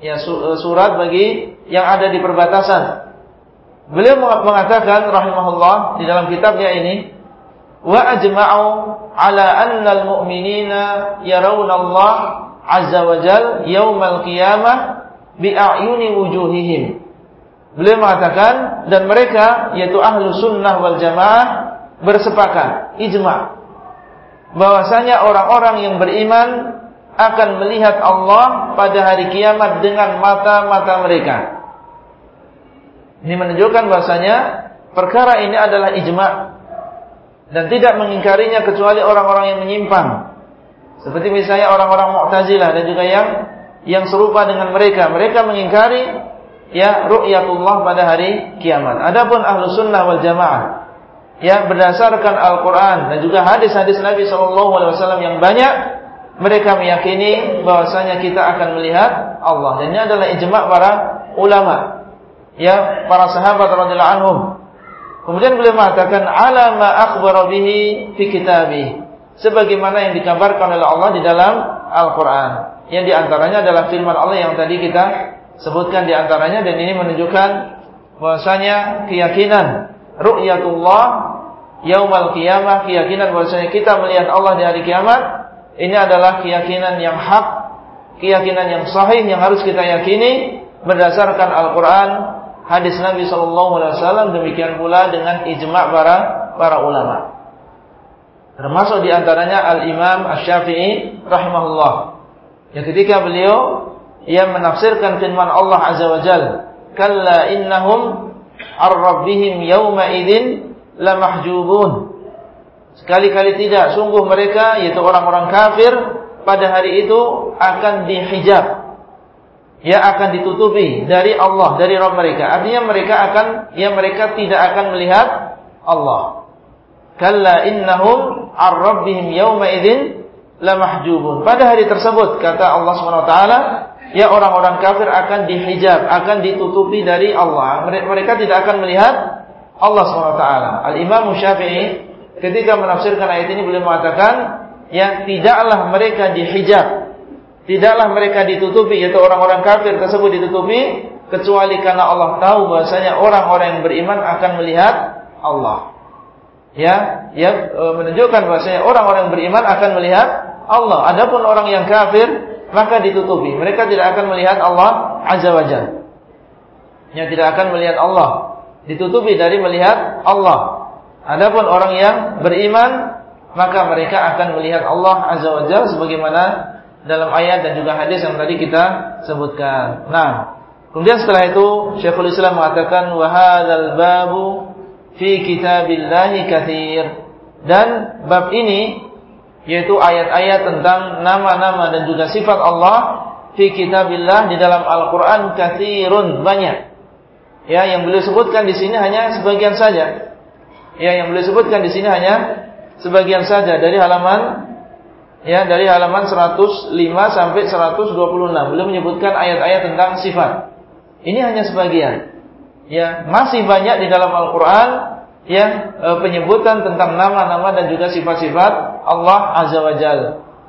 ya surat bagi yang ada di perbatasan Beliau mengatakan rahimahullah di dalam kitabnya ini wa ajma'u ala anna al-mu'minina yarawna Allah azza wa jal yaumal qiyamah bi a'yuni wujuhihim. Beliau mengatakan dan mereka yaitu ahlu sunnah wal jamaah bersepakat ijma' bahwasanya orang-orang yang beriman akan melihat Allah pada hari kiamat dengan mata-mata mereka. Ini menunjukkan bahasanya perkara ini adalah ijma. dan tidak mengingkarinya kecuali orang-orang yang menyimpang. Seperti misalnya orang-orang Mu'tazilah dan juga yang yang serupa dengan mereka. Mereka mengingkari ya ru'yatullah pada hari kiamat. Adapun ahlu sunnah wal jamaah ya berdasarkan Al-Quran dan juga hadis-hadis Nabi SAW yang banyak mereka meyakini bahwasanya kita akan melihat Allah dan ini adalah ijma' para ulama ya para sahabat radhiyallahu anhum Kemudian beliau mengatakan alama akhbara bihi fi kitabih. Sebagaimana yang dikabarkan oleh Allah di dalam Al-Qur'an. Yang di antaranya adalah firman Allah yang tadi kita sebutkan di antaranya dan ini menunjukkan bahwasanya keyakinan ru'yatullah yaumal qiyamah, keyakinan bahwasanya kita melihat Allah di hari kiamat ini adalah keyakinan yang hak, keyakinan yang sahih yang harus kita yakini berdasarkan Al-Qur'an hadis Nabi Shallallahu Alaihi Wasallam demikian pula dengan ijma para para ulama. Termasuk di antaranya Al Imam Ash Shafi'i rahimahullah. Yang ketika beliau ia menafsirkan firman Allah Azza wa Jal, "Kalla innahum ar-rabbihim yawma idzin lamahjubun." Sekali-kali tidak, sungguh mereka yaitu orang-orang kafir pada hari itu akan dihijab ya akan ditutupi dari Allah, dari Rabb mereka. Artinya mereka akan ya mereka tidak akan melihat Allah. Kalla innahum ar-rabbihim yawma idzin lamahjubun. Pada hari tersebut kata Allah Subhanahu wa taala, ya orang-orang kafir akan dihijab, akan ditutupi dari Allah. Mereka tidak akan melihat Allah Subhanahu wa taala. Al-Imam Syafi'i ketika menafsirkan ayat ini beliau mengatakan, ya tidaklah mereka dihijab Tidaklah mereka ditutupi yaitu orang-orang kafir tersebut ditutupi kecuali karena Allah tahu bahasanya orang-orang yang beriman akan melihat Allah. Ya, ya e, menunjukkan bahasanya orang-orang yang beriman akan melihat Allah. Adapun orang yang kafir maka ditutupi. Mereka tidak akan melihat Allah Azza wa Jalla. Ya, tidak akan melihat Allah. Ditutupi dari melihat Allah. Adapun orang yang beriman maka mereka akan melihat Allah Azza wa Jalla sebagaimana dalam ayat dan juga hadis yang tadi kita sebutkan. Nah, kemudian setelah itu Syekhul Islam mengatakan wa hadzal babu fi kitabillahi katsir. Dan bab ini yaitu ayat-ayat tentang nama-nama dan juga sifat Allah fi kitabillah di dalam Al-Qur'an katsirun banyak. Ya, yang beliau sebutkan di sini hanya sebagian saja. Ya, yang beliau sebutkan di sini hanya sebagian saja dari halaman ya dari halaman 105 sampai 126 beliau menyebutkan ayat-ayat tentang sifat. Ini hanya sebagian. Ya, masih banyak di dalam Al-Qur'an ya penyebutan tentang nama-nama dan juga sifat-sifat Allah Azza wa.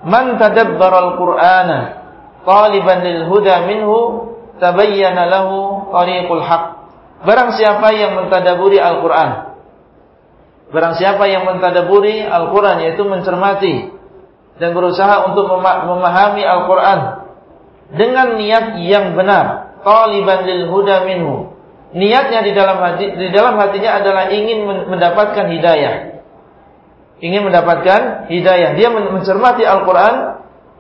Man tadabbara al-Qur'ana taliban lil huda minhu tabayyana lahu tariqul haq. Barang siapa yang mentadaburi Al-Qur'an Barang siapa yang mentadaburi Al-Quran yaitu mencermati dan berusaha untuk memahami Al-Quran dengan niat yang benar. Taliban lil huda minhu. Niatnya di dalam hati, di dalam hatinya adalah ingin mendapatkan hidayah. Ingin mendapatkan hidayah. Dia mencermati Al-Quran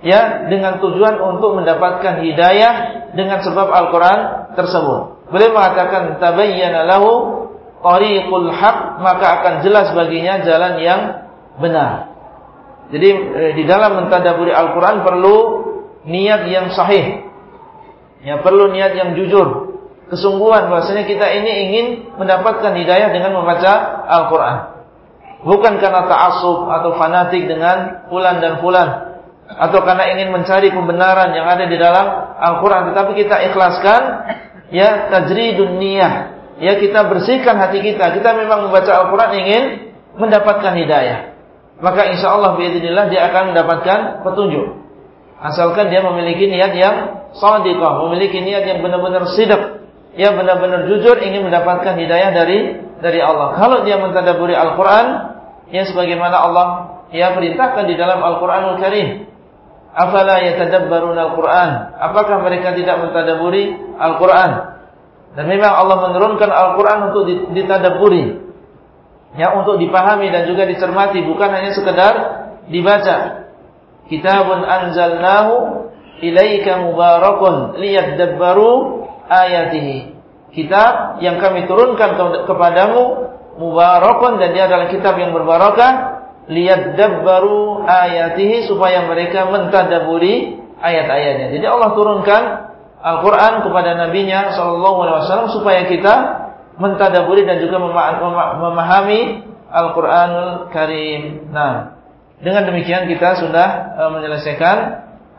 ya dengan tujuan untuk mendapatkan hidayah dengan sebab Al-Quran tersebut. Beliau mengatakan tabayyana lahu tariqul haq maka akan jelas baginya jalan yang benar. Jadi eh, di dalam mentadaburi Al-Quran perlu niat yang sahih. Ya, perlu niat yang jujur. Kesungguhan bahwasanya kita ini ingin mendapatkan hidayah dengan membaca Al-Quran. Bukan karena ta'asub atau fanatik dengan fulan dan fulan. Atau karena ingin mencari pembenaran yang ada di dalam Al-Quran. Tetapi kita ikhlaskan ya tajridun niyah. Ya kita bersihkan hati kita. Kita memang membaca Al-Quran ingin mendapatkan hidayah maka insya Allah biidznillah dia akan mendapatkan petunjuk. Asalkan dia memiliki niat yang sadiqah, memiliki niat yang benar-benar sidak, ya benar-benar jujur ingin mendapatkan hidayah dari dari Allah. Kalau dia mentadaburi Al-Qur'an, ya sebagaimana Allah ya perintahkan di dalam Al-Qur'anul Karim. Afala yatadabbaruna Al-Qur'an? Apakah mereka tidak mentadaburi Al-Qur'an? Dan memang Allah menurunkan Al-Qur'an untuk ditadaburi ya untuk dipahami dan juga dicermati bukan hanya sekedar dibaca. Kitabun anzalnahu ilaika mubarakun liyadabbaru ayatihi. Kitab yang kami turunkan kepadamu mubarakun dan dia adalah kitab yang berbarakah liyadabbaru ayatihi supaya mereka mentadaburi ayat-ayatnya. Jadi Allah turunkan Al-Qur'an kepada nabinya sallallahu alaihi wasallam supaya kita mentadaburi dan juga memahami Al-Qur'anul Karim. Nah, dengan demikian kita sudah uh, menyelesaikan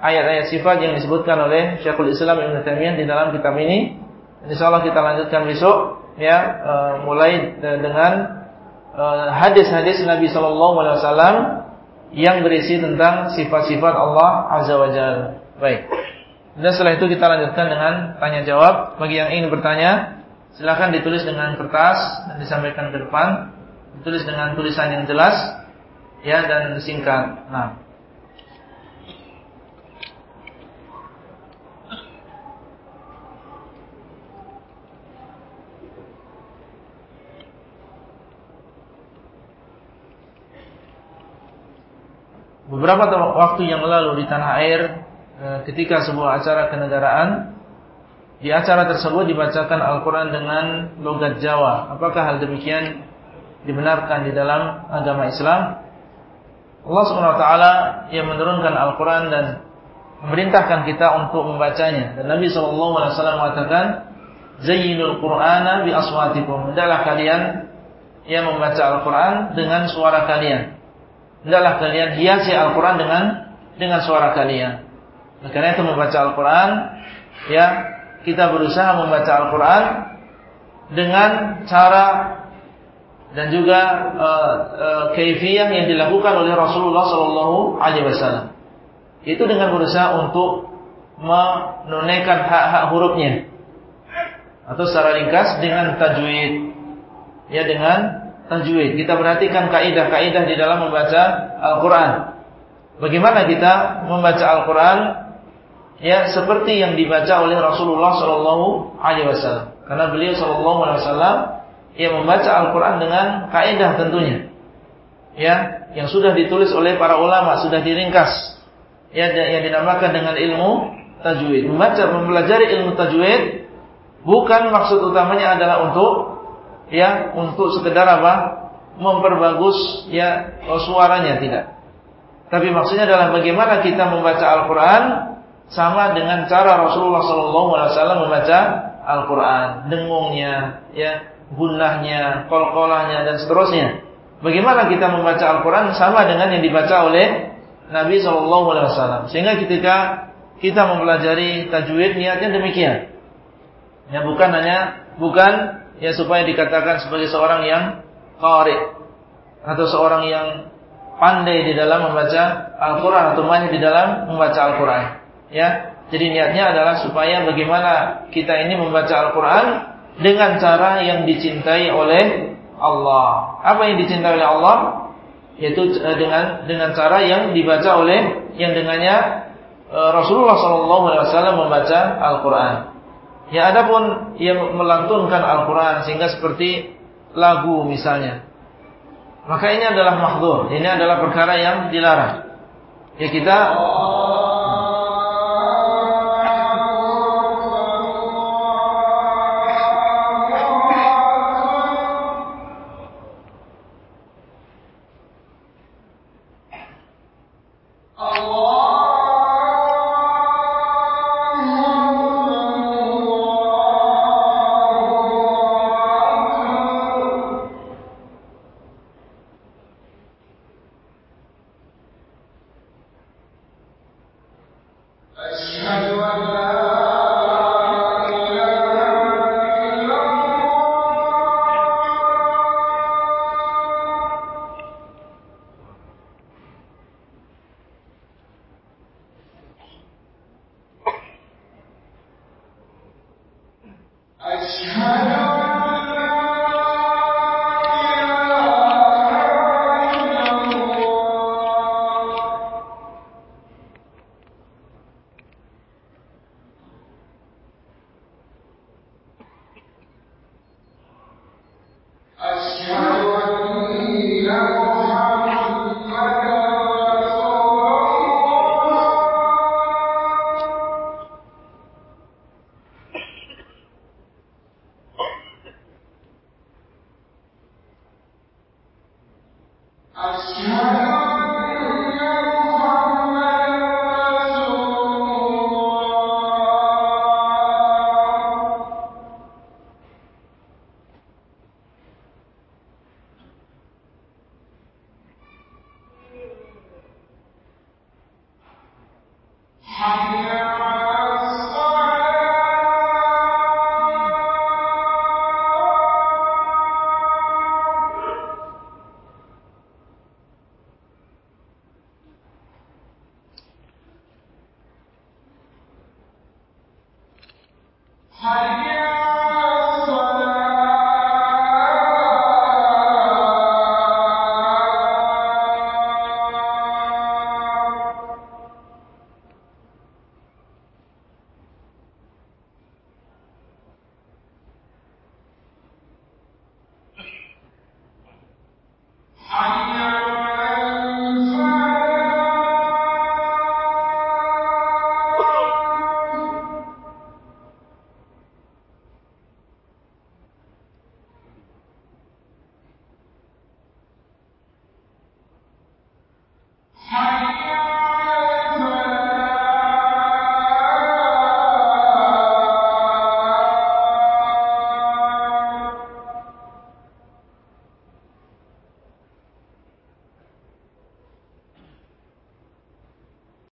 ayat-ayat sifat yang disebutkan oleh Syekhul Islam Ibnu Taimiyah di dalam kitab ini. Insyaallah kita lanjutkan besok ya uh, mulai dengan Eh, hadis-hadis Nabi Shallallahu Alaihi Wasallam yang berisi tentang sifat-sifat Allah Azza wa Jalla. Baik. Dan setelah itu kita lanjutkan dengan tanya jawab. Bagi yang ingin bertanya, silakan ditulis dengan kertas dan disampaikan ke depan. Ditulis dengan tulisan yang jelas, ya dan singkat. Nah. Beberapa waktu yang lalu di tanah air eh, ketika sebuah acara kenegaraan di acara tersebut dibacakan Al-Quran dengan logat Jawa. Apakah hal demikian dibenarkan di dalam agama Islam? Allah SWT yang menurunkan Al-Quran dan memerintahkan kita untuk membacanya. Dan Nabi SAW mengatakan, Zayyinul Qur'ana bi aswatikum. Hendaklah kalian yang membaca Al-Quran dengan suara kalian. Hendaklah kalian hiasi Al-Quran dengan dengan suara kalian. Nah, karena itu membaca Al-Quran, ya kita berusaha membaca Al-Quran dengan cara dan juga uh, uh, kaifiyah yang dilakukan oleh Rasulullah Sallallahu Alaihi Wasallam. Itu dengan berusaha untuk menunaikan hak-hak hurufnya atau secara ringkas dengan tajwid, ya dengan tajwid. Kita perhatikan kaidah-kaidah di dalam membaca Al-Qur'an. Bagaimana kita membaca Al-Qur'an ya seperti yang dibaca oleh Rasulullah sallallahu alaihi wasallam. Karena beliau sallallahu alaihi wasallam ia membaca Al-Qur'an dengan kaidah tentunya. Ya, yang sudah ditulis oleh para ulama, sudah diringkas. Ya, yang dinamakan dengan ilmu tajwid. Membaca mempelajari ilmu tajwid bukan maksud utamanya adalah untuk ya untuk sekedar apa? memperbagus ya suaranya tidak. Tapi maksudnya adalah bagaimana kita membaca Al-Qur'an sama dengan cara Rasulullah SAW membaca Al-Qur'an, dengungnya, ya, gunahnya, kol-kolahnya dan seterusnya. Bagaimana kita membaca Al-Qur'an sama dengan yang dibaca oleh Nabi SAW. Sehingga ketika kita mempelajari tajwid niatnya demikian. Ya bukan hanya bukan ya supaya dikatakan sebagai seorang yang qari atau seorang yang pandai di dalam membaca Al-Qur'an atau mahir di dalam membaca Al-Qur'an. Ya. Jadi niatnya adalah supaya bagaimana kita ini membaca Al-Qur'an dengan cara yang dicintai oleh Allah. Apa yang dicintai oleh Allah? Yaitu eh, dengan dengan cara yang dibaca oleh yang dengannya eh, Rasulullah SAW membaca Al-Qur'an. Ya adapun yang melantunkan Al-Quran sehingga seperti lagu misalnya. Maka ini adalah mahdur. Ini adalah perkara yang dilarang. Ya kita